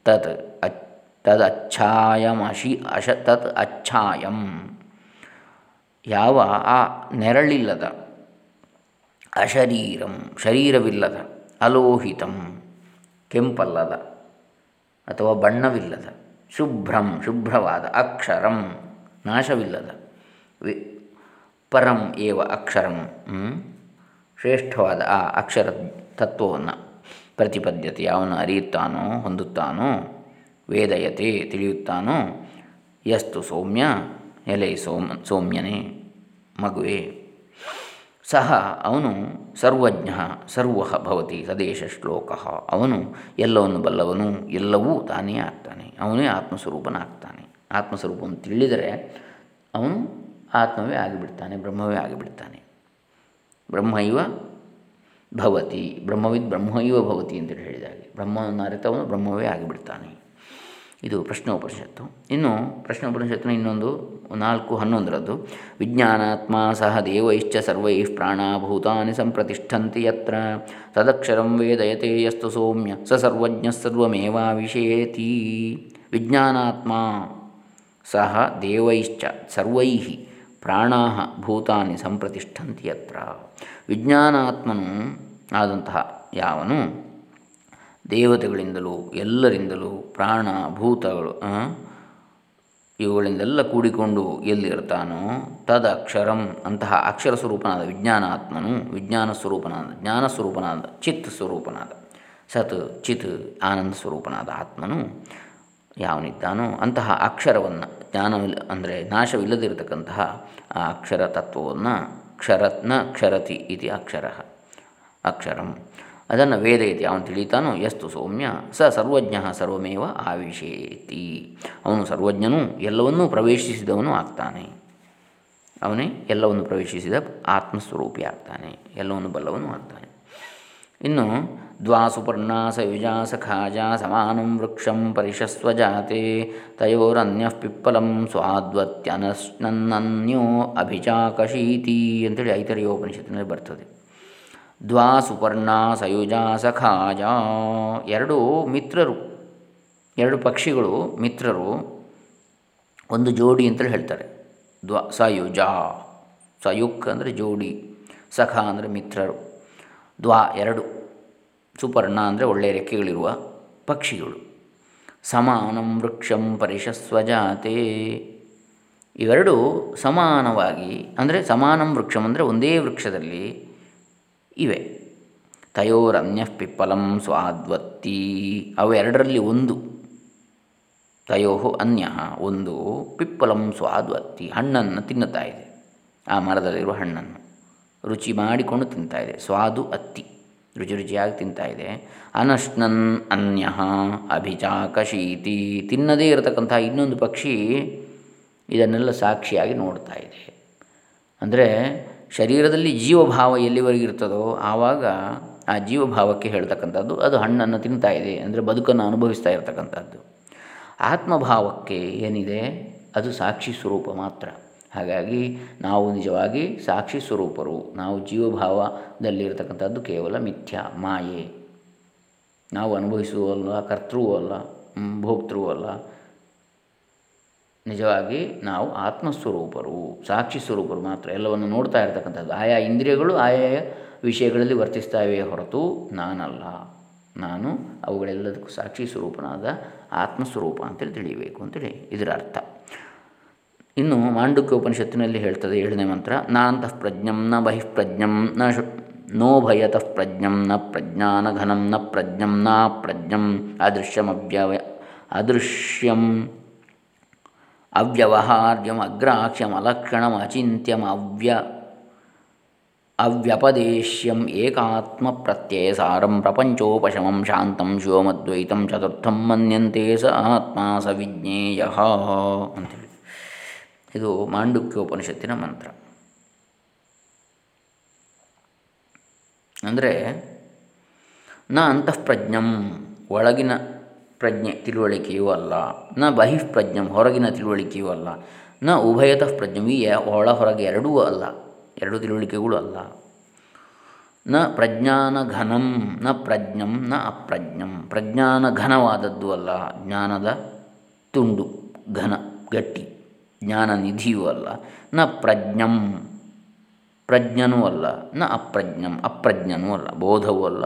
ತತ್ ತದಚ್ಛಾಯಮಶಿ ಅಶ ತತ್ ಅಚ್ಛಾಯಂ. ಯಾವ ಆ ನೆರಳಿಲ್ಲದ, ಅಶರೀರಂ, ಶರೀರವಿಲ್ಲದ, ಅಲೋಹಿತಂ, ಕೆಂಪಲ್ಲದ ಅಥವಾ ಬಣ್ಣವಿಲ್ಲದ, ಶುಭ್ರಂ, ಶುಭ್ರವಾದ, ಅಕ್ಷರಂ, ನಾಶವಿಲ್ಲದ, ವಿ, ಪರಂ ಏವ ಅಕ್ಷರಂ ಶ್ರೇಷ್ಠವಾದ ಆ ಅಕ್ಷರ ತತ್ವವನ್ನು ಪ್ರತಿಪದ್ಯತೆ ಯಾವನ್ನು ಅರಿಯುತ್ತಾನೋ, ಹೊಂದುತ್ತಾನೋ, ವೇದಯತೆ, ತಿಳಿಯುತ್ತಾನೋ, ಯಸ್ತು ಸೌಮ್ಯ ಎಲೆ ಸೋಮ, ಸೌಮ್ಯನೇ, ಮಗುವೆ. ಸಹ ಅವನು ಸರ್ವಜ್ಞ, ಸರ್ವ ಭವತಿ ಸದೇಶ ಶ್ಲೋಕ. ಅವನು ಎಲ್ಲವನ್ನು ಬಲ್ಲವನು, ಎಲ್ಲವೂ ತಾನೇ ಆಗ್ತಾನೆ. ಅವನೇ ಆತ್ಮಸ್ವರೂಪನಾಗ್ತಾನೆ. ಆತ್ಮಸ್ವರೂಪವನ್ನು ತಿಳಿದರೆ ಅವನು ಆತ್ಮವೇ ಆಗಿಬಿಡ್ತಾನೆ, ಬ್ರಹ್ಮವೇ ಆಗಿಬಿಡ್ತಾನೆ. ಬ್ರಹ್ಮೈವ ಭವತಿ, ಬ್ರಹ್ಮವಿದ್ ಬ್ರಹ್ಮೈವ ಭವತಿ ಅಂತೇಳಿ ಹೇಳಿದಾಗೆ ಬ್ರಹ್ಮವನ್ನು ಅರಿತವನು ಬ್ರಹ್ಮವೇ ಆಗಿಬಿಡ್ತಾನೆ. ಇದು ಪ್ರಶ್ನೋಪನಿಷತ್ತು. ಇನ್ನು ಪ್ರಶ್ನೋಪನಿಷತ್ತಿನ ಇನ್ನೊಂದು ನಾಲ್ಕು ಹನ್ನೊಂದರದ್ದು, ವಿಜ್ಞಾನಾತ್ಮ ಸಹ ದೇವೈಶ್ಚ ಸರ್ವೈ ಪ್ರಾಣಭೂತಾನಿ ಸಂಪ್ರತಿಷ್ಠಂತಿ ಯತ್ರ. ತದಕ್ಷರಂ ವೇದಯತೆ ಯಸ್ತು ಸೌಮ್ಯ, ಸ ಸರ್ವಜ್ಞ ಸರ್ವಮೇವಾವಿಷೇತಿ ವಿಜ್ಞಾನಾತ್ಮ ಸಹ ದೇವೈಶ್ಚ ಸರ್ವೈ ಪ್ರಾಣಾ ಭೂತಾನಿ ಸಂಪ್ರತಿಷ್ಠಂತಿ ಯತ್ರ. ವಿಜ್ಞಾನಾತ್ಮನು ಆದಂತಹ ಯಾವನು? ದೇವತೆಗಳಿಂದಲೂ, ಎಲ್ಲರಿಂದಲೂ ಪ್ರಾಣ, ಭೂತಗಳು ಇವುಗಳಿಂದೆಲ್ಲ ಕೂಡಿಕೊಂಡು ಎಲ್ಲಿರ್ತಾನೋ ತದಕ್ಷರಂ ಅಂತಹ ಅಕ್ಷರ ಸ್ವರೂಪನಾದ ವಿಜ್ಞಾನಾತ್ಮನು, ವಿಜ್ಞಾನ ಸ್ವರೂಪನಾದ, ಜ್ಞಾನ ಸ್ವರೂಪನಾದ, ಚಿತ್ ಸ್ವರೂಪನಾದ, ಸತ್, ಚಿತ್, ಆನಂದ ಸ್ವರೂಪನಾದ ಆತ್ಮನು ಯಾವನಿದ್ದಾನೋ ಅಂತಹ ಅಕ್ಷರವನ್ನು ಜ್ಞಾನವಿಲ್ಲ ಅಂದರೆ ನಾಶವಿಲ್ಲದಿರತಕ್ಕಂತಹ ಆ ಅಕ್ಷರ ತತ್ವವನ್ನು ಕ್ಷರತ್ನ ಕ್ಷರತಿ ಇತಿ ಅಕ್ಷರ, ಅಕ್ಷರಂ. ಅದನ್ನು ವೇದಯತಿ, ಅವನು ತಿಳಿತಾನೋ? ಎಷ್ಟು ಸೌಮ್ಯ, ಸ ಸರ್ವಜ್ಞ ಸರ್ವಮೇವ ಆವಿಷೇತಿ. ಅವನು ಸರ್ವಜ್ಞನು ಎಲ್ಲವನ್ನೂ ಪ್ರವೇಶಿಸಿದವನು ಆಗ್ತಾನೆ. ಅವನೇ ಎಲ್ಲವನ್ನು ಪ್ರವೇಶಿಸಿದ ಆತ್ಮಸ್ವರೂಪಿ ಆಗ್ತಾನೆ, ಎಲ್ಲವನ್ನು ಬಲ್ಲವನು ಆಗ್ತಾನೆ. ಇನ್ನು ದ್ವಾಸುಪರ್ಣ ಸಯುಜಾ ಸಖಾಜ ಸಮಾನಂ ವೃಕ್ಷಂ ಪರಿಶಸ್ವಜಾತೆ ತಯೋರನ್ಯ ಪಿಪ್ಪಲಂ ಸ್ವಾದ್ವತ್ಯನಸ್ನನ್ನನ್ಯೋ ಅಭಿಚಾಕಶೀತಿ ಅಂತೇಳಿ ಐತರೆಯೋಪನಿಷತ್ತಿನಲ್ಲಿ ಬರ್ತದೆ. ದ್ವಾ ಸುಪರ್ಣ ಸಯುಜ ಸಖಾಜ ಎರಡು ಮಿತ್ರರು, ಎರಡು ಪಕ್ಷಿಗಳು ಮಿತ್ರರು ಒಂದು ಜೋಡಿ ಅಂತೇಳಿ ಹೇಳ್ತಾರೆ. ದ್ವ, ಸಯುಜ, ಸಯುಕ್ ಅಂದರೆ ಜೋಡಿ, ಸಖ ಅಂದರೆ ಮಿತ್ರರು. ದ್ವಾ ಎರಡು, ಸುಪರ್ಣ ಅಂದರೆ ಒಳ್ಳೆಯ ರೆಕ್ಕೆಗಳಿರುವ ಪಕ್ಷಿಗಳು. ಸಮಾನಂ ವೃಕ್ಷಂ ಪರಿಶಸ್ವಜಾತೆ ಇವೆರಡು ಸಮಾನವಾಗಿ, ಅಂದರೆ ಸಮಾನಂ ವೃಕ್ಷಂ ಅಂದರೆ ಒಂದೇ ವೃಕ್ಷದಲ್ಲಿ ಇವೆ. ತಯೋರನ್ಯ ಪಿಪ್ಪಲಂ ಸ್ವಾದ್ವತ್ತಿ. ಅವೆರಡರಲ್ಲಿ ಒಂದು. ತಯೋ ಅನ್ಯ ಒಂದು. ಪಿಪ್ಪಲಂ ಸ್ವಾದ್ವತ್ತಿ. ಹಣ್ಣನ್ನು ತಿನ್ನುತ್ತಾ ಇದೆ. ಆ ಮರದಲ್ಲಿರುವ ಹಣ್ಣನ್ನು ರುಚಿ ಮಾಡಿಕೊಂಡು ತಿಂತಾ ಇದೆ. ಸ್ವಾದು ಅತ್ತಿ. ರುಚಿ ರುಚಿಯಾಗಿ ತಿಂತಾ ಇದೆ. ಅನಶ್ನನ್ ಅನ್ಯ ಅಭಿಚಾಕಶೀತಿ ತಿನ್ನದೇ ಇರತಕ್ಕಂಥ ಇನ್ನೊಂದು ಪಕ್ಷಿ ಇದನ್ನೆಲ್ಲ ಸಾಕ್ಷಿಯಾಗಿ ನೋಡ್ತಾ ಇದೆ. ಅಂದರೆ ಶರೀರದಲ್ಲಿ ಜೀವಭಾವ ಎಲ್ಲಿವರೆಗೆ ಇರ್ತದೋ ಆವಾಗ ಆ ಜೀವಭಾವಕ್ಕೆ ಹೇಳ್ತಕ್ಕಂಥದ್ದು ಅದು ಹಣ್ಣನ್ನು ತಿಂತಾ ಇದೆ ಅಂದರೆ ಬದುಕನ್ನು ಅನುಭವಿಸ್ತಾ ಇರತಕ್ಕಂಥದ್ದು. ಆತ್ಮಭಾವಕ್ಕೆ ಏನಿದೆ? ಅದು ಸಾಕ್ಷಿ ಸ್ವರೂಪ ಮಾತ್ರ. ಹಾಗಾಗಿ ನಾವು ನಿಜವಾಗಿ ಸಾಕ್ಷಿ ಸ್ವರೂಪರು. ನಾವು ಜೀವಭಾವದಲ್ಲಿರತಕ್ಕಂಥದ್ದು ಕೇವಲ ಮಿಥ್ಯ, ಮಾಯೆ. ನಾವು ಅನುಭವಿಸುವಲ್ಲ ಕರ್ತೃವೂ ಅಲ್ಲ, ಭೋಕ್ತೃವೂ ಅಲ್ಲ. ನಿಜವಾಗಿ ನಾವು ಆತ್ಮಸ್ವರೂಪರು, ಸಾಕ್ಷಿ ಸ್ವರೂಪರು ಮಾತ್ರ. ಎಲ್ಲವನ್ನು ನೋಡ್ತಾ ಇರತಕ್ಕಂಥದ್ದು, ಆಯಾ ಇಂದ್ರಿಯಗಳು ಆಯಾ ವಿಷಯಗಳಲ್ಲಿ ವರ್ತಿಸ್ತಾವೆ ಹೊರತು ನಾನಲ್ಲ. ನಾನು ಅವುಗಳೆಲ್ಲದಕ್ಕೂ ಸಾಕ್ಷಿ ಸ್ವರೂಪನಾದ ಆತ್ಮಸ್ವರೂಪ ಅಂತೇಳಿ ತಿಳಿಯಬೇಕು ಅಂತೇಳಿ ಇದರ ಅರ್ಥ. ಇನ್ನು ಮಾಂಡುಕ್ಯ ಉಪನಿಷತ್ತಿನಲ್ಲಿ ಹೇಳ್ತದೆ ಏಳನೇ ಮಂತ್ರ, ನಾಂತಃ ಪ್ರಜ್ಞಂ ನ ಬಹಿಃಪ್ರಜ್ಞಂ ನ ನೋ ಭಯತಃ ಪ್ರಜ್ಞಂ ನ ಪ್ರಜ್ಞಾನಘನಂ ನ ಪ್ರಜ್ಞಂ ನ ಪ್ರಜ್ಞಂ, ಅದೃಶ್ಯಮವ್ಯವ, ಅದೃಶ್ಯಂ ಅವ್ಯವಹಾರ್ಯಂ ಅಗ್ರಾಕ್ಷ್ಯಂ ಅಲಕ್ಷಣ ಅಚಿಂತ್ಯಂ ಅವ್ಯ ಅವ್ಯಪದೇಶ್ಯಂ ಏಕಾತ್ಮ ಪ್ರತ್ಯಯ ಸಾರಂ ಪ್ರಪಂಚೋಪಶಮಂ ಶಾಂತಂ ಶಿವಮದ್ವೈತಂ ಚತುರ್ಥಂ ಮನ್ಯಂತೆ ಸ ಆತ್ಮ ಸ ವಿಜ್ಞೇಯ ಅಂತೇಳಿ. ಇದು ಮಾಂಡುಕ್ಯೋಪನಿಷತ್ತಿನ ಮಂತ್ರ. ಅಂದರೆ ನ ಅಂತಃಪ್ರಜ್ಞಂ ಒಳಗಿನ ಪ್ರಜ್ಞೆ ತಿಳುವಳಿಕೆಯೂ ಅಲ್ಲ. ನ ಬಹಿಃಪ್ರಜ್ಞಂ, ಹೊರಗಿನ ತಿಳುವಳಿಕೆಯೂ ಅಲ್ಲ. ನ ಉಭಯತಃ ಪ್ರಜ್ಞಂ ಈ ಒಳ ಹೊರಗೆ ಎರಡೂ ಅಲ್ಲ. ಎರಡು ತಿಳುವಳಿಕೆಗಳು ಅಲ್ಲ. ನ ಪ್ರಜ್ಞಾನ ಘನಂ ನ ಪ್ರಜ್ಞಂ, ನ ಅಪ್ರಜ್ಞಂ. ಪ್ರಜ್ಞಾನ ಘನವಾದದ್ದು ಅಲ್ಲ. ಜ್ಞಾನದ ತುಂಡು, ಘನ, ಗಟ್ಟಿ. ಜ್ಞಾನ ನಿಧಿಯೂ ಅಲ್ಲ. ನ ಪ್ರಜ್ಞಂ, ಪ್ರಜ್ಞನೂ ಅಲ್ಲ. ನ ಅಪ್ರಜ್ಞಂ, ಅಪ್ರಜ್ಞನೂ ಅಲ್ಲ. ಬೋಧವೂ ಅಲ್ಲ.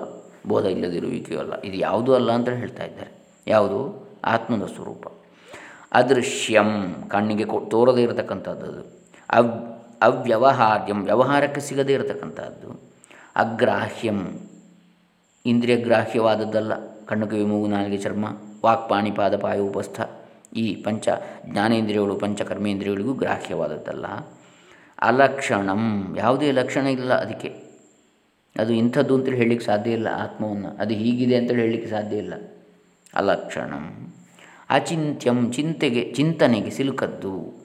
ಬೋಧ ಇಲ್ಲದಿರುವಿಕೆಯೂ ಅಲ್ಲ. ಇದು ಯಾವುದೂ ಅಲ್ಲ ಅಂತ ಹೇಳ್ತಾ ಇದ್ದಾರೆ. ಯಾವುದು? ಆತ್ಮದ ಸ್ವರೂಪ. ಅದೃಶ್ಯಂ, ಕಣ್ಣಿಗೆ ಕೊ, ತೋರದೇ ಇರತಕ್ಕಂಥದ್ದು. ಅವ್, ಅವ್ಯವಹಾರ್ಯಂ, ವ್ಯವಹಾರಕ್ಕೆ ಸಿಗದೇ ಇರತಕ್ಕಂಥದ್ದು. ಅಗ್ರಾಹ್ಯಂ ಇಂದ್ರಿಯ ಗ್ರಾಹ್ಯವಾದದ್ದಲ್ಲ ಕಣ್ಣು ಕಿವಿ ಮೂಗು ನಾಲಿಗೆ ಚರ್ಮ ವಾಕ್ಪಾಣಿಪಾದ ಪಾಯ, ಉಪಸ್ಥ. ಈ ಪಂಚ ಜ್ಞಾನೇಂದ್ರಿಯಗಳು, ಪಂಚ ಕರ್ಮೇಂದ್ರಿಯಗಳಿಗೂ ಗ್ರಾಹ್ಯವಾದದ್ದಲ್ಲ. ಅಲಕ್ಷಣಂ, ಯಾವುದೇ ಲಕ್ಷಣ ಇಲ್ಲ ಅದಕ್ಕೆ. ಅದು ಇಂಥದ್ದು ಅಂತೇಳಿ ಹೇಳಲಿಕ್ಕೆ ಸಾಧ್ಯ ಇಲ್ಲ. ಆತ್ಮವನ್ನು ಅದು ಹೀಗಿದೆ ಅಂತೇಳಿ ಹೇಳಲಿಕ್ಕೆ ಸಾಧ್ಯ ಇಲ್ಲ. ಅಲಕ್ಷಣಂ. ಅಚಿಂತ್ಯಂ ಚಿಂತೆಗೆ, ಚಿಂತನೆಗೆ ಸಿಲುಕದ್ದು.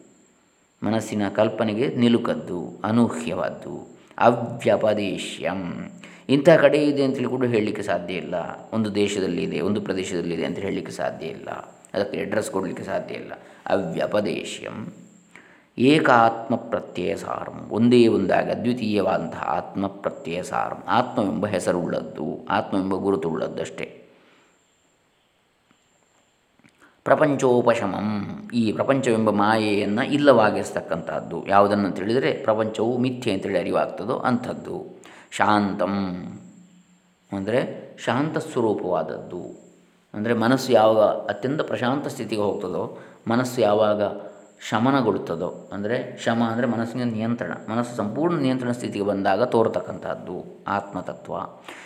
ಮನಸ್ಸಿನ ಕಲ್ಪನೆಗೆ ನಿಲುಕದ್ದು. ಅನೂಹ್ಯವಾದ್ದು. ಅವ್ಯಪದೇಶ್ಯಂ. ಇಂಥ ಕಡೆ ಇದೆ ಅಂತೇಳಿ ಕೂಡ ಹೇಳಲಿಕ್ಕೆ ಸಾಧ್ಯ ಇಲ್ಲ. ಒಂದು ದೇಶದಲ್ಲಿದೆ ಒಂದು ಪ್ರದೇಶದಲ್ಲಿದೆ ಅಂತ ಹೇಳಲಿಕ್ಕೆ ಸಾಧ್ಯ ಇಲ್ಲ. ಅದಕ್ಕೆ ಅಡ್ರೆಸ್ ಕೊಡಲಿಕ್ಕೆ ಸಾಧ್ಯ ಇಲ್ಲ. ಅವ್ಯಪದೇಶ್ಯಂ. ಏಕಾತ್ಮ ಪ್ರತ್ಯಯ ಸಾರಂ ಒಂದೇ ಒಂದಾಗಿ ಅದ್ವಿತೀಯವಾದಂತಹ ಆತ್ಮ ಪ್ರತ್ಯಯ ಸಾರಂ ಆತ್ಮವೆಂಬ ಹೆಸರುಳ್ಳದ್ದು. ಆತ್ಮವೆಂಬ ಗುರುತುಳ್ಳದ್ದಷ್ಟೇ ಪ್ರಪಂಚೋಪಶಮಂ. ಈ ಪ್ರಪಂಚವೆಂಬ ಮಾಯೆಯನ್ನು ಇಲ್ಲವಾಗಿಸ್ತಕ್ಕಂಥದ್ದು ಯಾವುದನ್ನು ತಿಳಿದರೆ ಪ್ರಪಂಚವು ಮಿಥ್ಯೆ ಅಂತೇಳಿ ಅರಿವಾಗ್ತದೋ ಅಂಥದ್ದು. ಶಾಂತಂ. ಅಂದರೆ ಶಾಂತ ಸ್ವರೂಪವಾದದ್ದು. ಅಂದರೆ ಮನಸ್ಸು ಯಾವಾಗ ಅತ್ಯಂತ ಪ್ರಶಾಂತ ಸ್ಥಿತಿಗೆ ಹೋಗ್ತದೋ ಮನಸ್ಸು ಯಾವಾಗ ಶಮನಗೊಳ್ಳುತ್ತದೋ? ಅಂದರೆ ಶಮ ಅಂದರೆ ಮನಸ್ಸಿನ ನಿಯಂತ್ರಣ, ಮನಸ್ಸು ಸಂಪೂರ್ಣ ನಿಯಂತ್ರಣ ಸ್ಥಿತಿಗೆ ಬಂದಾಗ ತೋರತಕ್ಕಂಥದ್ದು ಆತ್ಮತತ್ವ.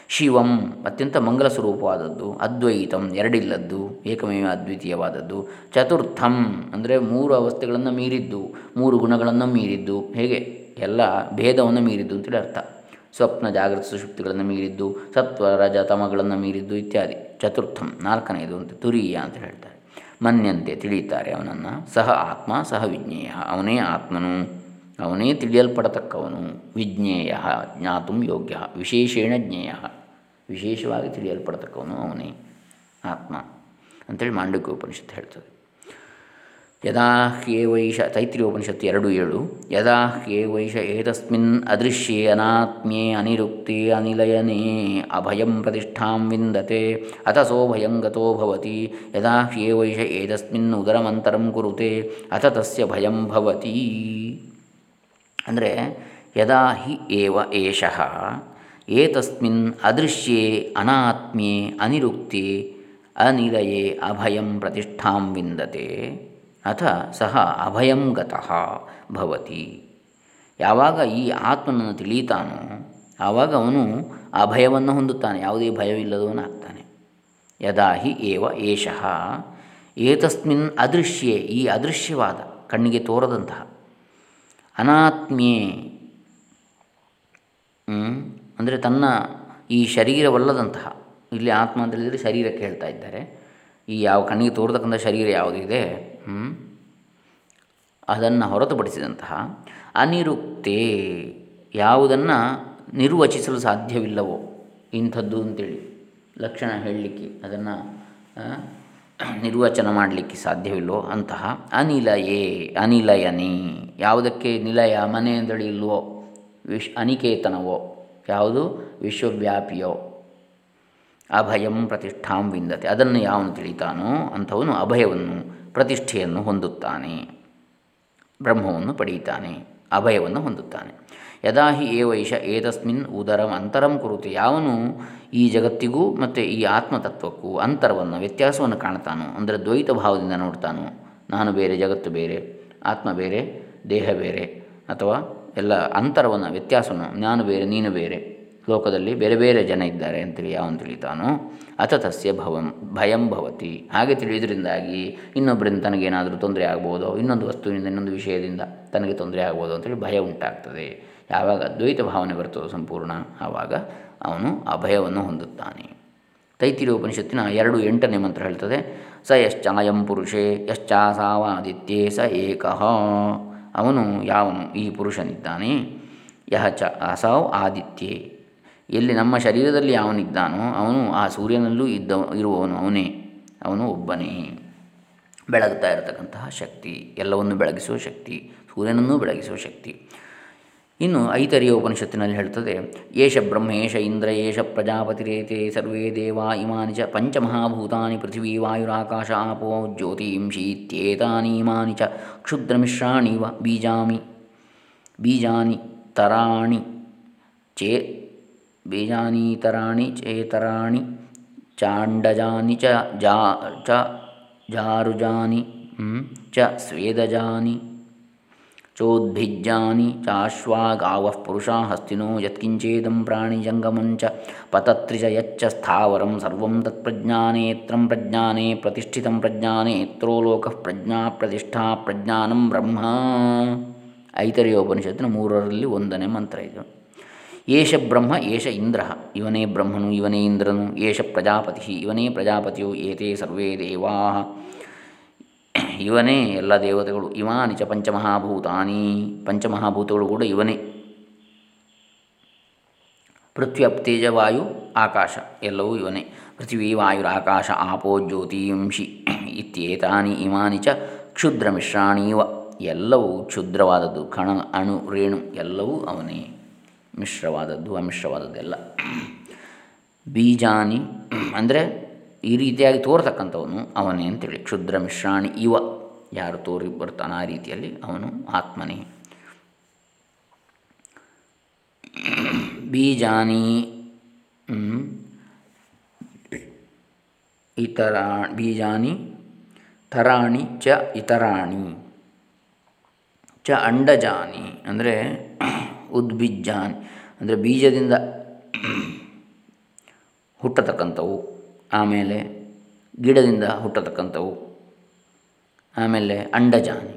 ಶಿವಂ ಅತ್ಯಂತ ಮಂಗಲ ಸ್ವರೂಪವಾದದ್ದು ಅದ್ವೈತಂ ಎರಡಿಲ್ಲದ್ದು, ಏಕಮೇವ ಅದ್ವಿತೀಯವಾದದ್ದು. ಚತುರ್ಥಂ ಅಂದರೆ ಮೂರು ಅವಸ್ಥೆಗಳನ್ನು ಮೀರಿದ್ದು, ಮೂರು ಗುಣಗಳನ್ನು ಮೀರಿದ್ದು, ಹೇಗೆ? ಎಲ್ಲ ಭೇದವನ್ನು ಮೀರಿದ್ದು ಅಂತೇಳಿ ಅರ್ಥ. ಸ್ವಪ್ನ ಜಾಗೃತ ಸುಶುಪ್ತಿಗಳನ್ನು ಮೀರಿದ್ದು, ಸತ್ವ ರಜ ತಮಗಳನ್ನು ಮೀರಿದ್ದು ಇತ್ಯಾದಿ. ಚತುರ್ಥಂ ನಾಲ್ಕನೆಯದು ಅಂತ, ತುರೀಯ ಅಂತ ಹೇಳ್ತಾರೆ. ಮನ್ಯಂತೆ ತಿಳಿಯುತ್ತಾರೆ ಅವನನ್ನು. ಸಹ ಆತ್ಮ, ಸಹ ವಿಜ್ಞೇಯ. ಅವನೇ ಆತ್ಮನು. ಅವನೇ ತಿಳಿಯಲ್ಪಡತಕ್ಕವನು. ವಿಜ್ಞೇಯ, ಜ್ಞಾತು ಯೋಗ್ಯ. ವಿಶೇಷೇಣ ಜ್ಞೇಯ. ವಿಶೇಷವಾಗಿ ತಿಳಿಯಲ್ಪಡತಕ್ಕವನು ಅವನೇ ಆತ್ಮ. ಅಂಥೇಳಿ ಮಾಂಡವಿಕ ಉಪನಿಷತ್ತು ಹೇಳ್ತದೆ. ಯದಾ ಹ್ಯೇವೈಷ ತೈತ್ರಿಯೋಪನಿಷತ್ತು ಎರಡು ಏಳು, ಯದಾ ಹ್ಯೇವೈಷ ಏತಸ್ಮಿನ್ ಅದೃಶ್ಯೇ ಅನಾತ್ಮ್ಯೇ ಅನಿರುಕ್ತಿ ಅನಿಲಯನೇ ಅಭಯಂ ಪ್ರತಿಷ್ಠಾಂ ವಿಂದತೆ ಅಥ ಸೋಭಯಂ ಗತೋ ಭವತಿ, ಯದಾ ಹ್ಯೇವೈಷ ಏತಸ್ಮಿನ್ ಉದರಮಂತರಂ ಕುರುತೆ, ಅಥ ತಸ್ಯ ಭಯಂ ಭವತಿ. ಅಂದರೆ ಯದಾ ಹಿ ಏವ ಏಷಃ, ಏತಸ್ಮಿನ್ ಅದೃಶ್ಯೇ ಅನಾತ್ಮ್ಯೇ ಅನಿರುಕ್ತಿ ಅನಿಲಯೇ ಅಭಯಂ ಪ್ರತಿಷ್ಠಾಂ ವಿಂದತೆ. ಅಥ ಸಹ ಅಭಯಂ ಗತಃ ಭವತಿ. ಯಾವಾಗ ಈ ಆತ್ಮನನ್ನು ತಿಳಿಯುತ್ತಾನೋ ಆವಾಗ ಅವನು ಅಭಯವನ್ನು ಹೊಂದುತ್ತಾನೆ, ಯಾವುದೇ ಭಯವಿಲ್ಲದವನಾಗ್ತಾನೆ ಯದಾ ಹಿ ಏವ ಏಷಃ. ಏತಸ್ಮಿನ್ ಅದೃಶ್ಯೇ, ಈ ಅದೃಶ್ಯವಾದ ಕಣ್ಣಿಗೆ ತೋರದಂತಹ ಅನಾತ್ಮ್ಯೇ ಅಂದರೆ ತನ್ನ ಈ ಶರೀರವಲ್ಲದಂತಹ, ಇಲ್ಲಿ ಆತ್ಮ ಅಂತ ಹೇಳಿದರೆ ಶರೀರಕ್ಕೆ ಹೇಳ್ತಾ ಇದ್ದಾರೆ. ಈ ಯಾವ ಕಣ್ಣಿಗೆ ತೋರತಕ್ಕಂಥ ಶರೀರ ಯಾವುದಿದೆ? ಅದನ್ನು ಹೊರತುಪಡಿಸಿದಂತಹ ಅನಿರುಕ್ತೇ ಯಾವುದನ್ನು ನಿರ್ವಚಿಸಲು ಸಾಧ್ಯವಿಲ್ಲವೋ ಇಂಥದ್ದು ಅಂತೇಳಿ ಲಕ್ಷಣ ಹೇಳಲಿಕ್ಕೆ ಅದನ್ನು ನಿರ್ವಚನ ಮಾಡಲಿಕ್ಕೆ ಸಾಧ್ಯವಿಲ್ಲವೋ ಅಂತಹ ಅನಿಲಯೇ, ಅನಿಲಯನಿ. ಯಾವುದಕ್ಕೆ ನಿಲಯ, ಮನೆ ಇಲ್ವೋ? ವಿಶ್ ಅನಿಕೇತನವೋ? ಯಾವುದು? ವಿಶ್ವವ್ಯಾಪಿಯೋ? ಅಭಯಂ ಪ್ರತಿಷ್ಠಾಂ ವಿಂದತೆ. ಅದನ್ನು ಯಾವನು ತಿಳಿತಾನೋ ಅಂಥವನು ಅಭಯವನ್ನು, ಪ್ರತಿಷ್ಠೆಯನ್ನು ಹೊಂದುತ್ತಾನೆ. ಬ್ರಹ್ಮವನ್ನು ಪಡೆಯುತ್ತಾನೆ ಅಭಯವನ್ನು ಹೊಂದುತ್ತಾನೆ. ಯದಾ ಹಿ ಏವೈಷ ಏತಸ್ಮಿನ್ ಉದರಂ ಅಂತರಂ ಕುರುತೆ. ಯಾವನು ಈ ಜಗತ್ತಿಗೂ ಮತ್ತು ಈ ಆತ್ಮತತ್ವಕ್ಕೂ ಅಂತರವನ್ನು, ವ್ಯತ್ಯಾಸವನ್ನು ಕಾಣ್ತಾನೋ, ಅಂದರೆ ದ್ವೈತ ಭಾವದಿಂದ ನೋಡ್ತಾನೋ, ನಾನು ಬೇರೆ, ಜಗತ್ತು ಬೇರೆ, ಆತ್ಮ ಬೇರೆ, ದೇಹ ಬೇರೆ, ಅಥವಾ ಎಲ್ಲ ಅಂತರವನ್ನು, ವ್ಯತ್ಯಾಸವನ್ನು, ನಾನು ಬೇರೆ, ನೀನು ಬೇರೆ ಲೋಕದಲ್ಲಿ ಬೇರೆ ಬೇರೆ ಜನ ಇದ್ದಾರೆ ಅಂತೇಳಿ ಯಾವನು ತಿಳಿತಾನೋ. ಅಥ ತಸ್ಯ ಭವಂ, ಭಯಂ ಭವತಿ. ಹಾಗೆ ತಿಳಿಯೋದ್ರಿಂದಾಗಿ ಇನ್ನೊಬ್ಬರಿಂದ ತನಗೇನಾದರೂ ತೊಂದರೆ ಆಗ್ಬೋದು, ಇನ್ನೊಂದು ವಸ್ತುವಿನಿಂದ ಇನ್ನೊಂದು ವಿಷಯದಿಂದ ತನಗೆ ತೊಂದರೆ ಆಗ್ಬೋದು ಅಂತೇಳಿ ಭಯ ಉಂಟಾಗ್ತದೆ. ಯಾವಾಗ ಅದ್ವೈತ ಭಾವನೆ ಬರ್ತದೋ ಸಂಪೂರ್ಣ, ಆವಾಗ ಅವನು ಆ ಭಯವನ್ನು ಹೊಂದುತ್ತಾನೆ. ತೈತಿರಿ ಉಪನಿಷತ್ತಿನ ಎರಡು ಎಂಟನೇ ಮಂತ್ರ ಹೇಳ್ತದೆ, ಸ ಯಶ್ಚಾಯಂ ಪುರುಷೇ, ಯಶ್ಚಾಸಾವಾದಿತ್ಯೇ ಸ ಏಕಃ. ಅವನು ಯಾವನು? ಈ ಪುರುಷನಿದ್ದಾನೆ. ಯಹ ಚ ಅಸಾವ್ ಆದಿತ್ಯೇ. ಎಲ್ಲಿ ನಮ್ಮ ಶರೀರದಲ್ಲಿ ಯಾವನಿದ್ದಾನೋ ಅವನು ಆ ಸೂರ್ಯನಲ್ಲೂ ಇದ್ದ, ಇರುವವನು ಅವನೇ, ಅವನು ಒಬ್ಬನೇ. ಬೆಳಗ್ತಾ ಇರತಕ್ಕಂತಹ ಶಕ್ತಿ, ಎಲ್ಲವನ್ನು ಬೆಳಗಿಸುವ ಶಕ್ತಿ, ಸೂರ್ಯನನ್ನೂ ಬೆಳಗಿಸುವ ಶಕ್ತಿ. ಇನ್ನು ಐತರಿಯ ಉಪನಿಷತ್ತಿನಲ್ಲಿ ಹೇಳ್ತದೆ, ಏಷ ಬ್ರಹ್ಮೇಶ ಇಂದ್ರ ಏಷ ಪ್ರಜಾಪತಿರೇತೆ ಸರ್ವೇ ದೇವಾ ಇಮಾನಿ ಚ ಪಂಚಮಹಾಭೂತಾನಿ ಪೃಥಿವೀ ವಾಯುರಾಕಾಶ ಆಪೋ ಜ್ಯೋತಿಂಶಿ ಇತ್ಯೇತಾನಿ ಇಮಾನಿ ಚ ಕ್ಷುದ್ರಮಿಶ್ರಾಣಿವ ಬೀಜಾಮಿ, ಬೀಜಾನಿ ತರಾಣಿ, ಚೇ ಚೇತರಾಣಿ ಚಾಂಡಜಾನಿ ಚ ಜಾ ಚ ಜಾರುಜಾನಿ ಚ ಸ್ವೇದಜಾನಿ ಚೋದ್ಭಿಜ್ಜಾನಿ ಚಾಶ್ವಾ ಗಾವಃ ಪುರುಷಾ ಹಸ್ತಿನೋ ಯತ್ಕಿಂಚೇದಂ ಪ್ರಾಣಿಜಂಗಮಂಚ ಪತತ್ರಿಜ ಯಚ್ಚ ಸ್ಥಾವರಂ ಸರ್ವಂ ತತ್ಪ್ರಜ್ಞಾನೇತ್ರಂ ಪ್ರಜ್ಞಾನೇ ಪ್ರತಿಷ್ಠಿತಂ ಪ್ರಜ್ಞಾನೇತ್ರೋ ಲೋಕಃ ಪ್ರಜ್ಞಾ ಪ್ರತಿಷ್ಠಾ ಪ್ರಜ್ಞಾನಂ ಬ್ರಹ್ಮ ಐತರಿಯೋಪನಿಷತ್ತಿನ ಮೂರರಲ್ಲಿ ಒಂದನೇ ಮಂತ್ರ ಇದು ಏಷ ಬ್ರಹ್ಮ, ಏಷ ಇಂದ್ರ. ಇವನೇ ಬ್ರಹ್ಮನು, ಇವನೇ ಇಂದ್ರನು, ಏಷ ಪ್ರಜಾಪತಿ. ಇವನೇ ಪ್ರಜಾಪತಿಯು ಏತೇ ಸರ್ವೇ ದೇವಾ. ಇವನೇ ಎಲ್ಲ ದೇವತೆಗಳು, ಇಮಾನಿ ಚ ಪಂಚಮಹಾಭೂತಾನಿ. ಪಂಚಮಹಾಭೂತಗಳು ಕೂಡ ಇವನೇ. ಪೃಥ್ವಿ ಅಪ್ತೇಜ ವಾಯು, ಆಕಾಶ ಎಲ್ಲವೂ ಇವನೇ. ಪೃಥ್ವಿ ವಾಯುರಾಕಾಶ ಆಪೋ ಜ್ಯೋತಿಂಷಿ ಇತ್ಯೇತಾನಿ, ಇಮಾನಿ ಚ ಕ್ಷುದ್ರ ಮಿಶ್ರಾಣೀವ. ಎಲ್ಲವೂ ಕ್ಷುದ್ರವಾದದ್ದು, ಕಣ, ಅಣು, ರೇಣು ಎಲ್ಲವೂ ಅವನೇ. ಮಿಶ್ರವಾದದ್ದು, ಅಮಿಶ್ರವಾದದ್ದೆಲ್ಲ. ಬೀಜಾನಿ, ಅಂದರೆ ಈ ರೀತಿಯಾಗಿ ತೋರ್ತಕ್ಕಂಥವನು ಅವನೇ ಅಂತೇಳಿ. ಕ್ಷುದ್ರ ಮಿಶ್ರಾಣಿ ಇವ. ಯಾರು ತೋರಿ ಬರ್ತಾನೆ ಆ ರೀತಿಯಲ್ಲಿ ಅವನು ಆತ್ಮನೇ. ಬೀಜಾನಿ ಇತರ, ಬೀಜಾನಿ, ತರಾಣಿ ಚ, ಇತರಾಣಿ. ಚ, ಅಂಡಜಾನಿ. ಅಂದರೆ ಉದ್ಬಿಜ್ಜಾನಿ ಅಂದರೆ ಬೀಜದಿಂದ ಹುಟ್ಟತಕ್ಕಂಥವು. ಆಮೇಲೆ ಗಿಡದಿಂದ ಹುಟ್ಟತಕ್ಕಂಥವು. ಆಮೇಲೆ ಅಂಡಜಾನಿ.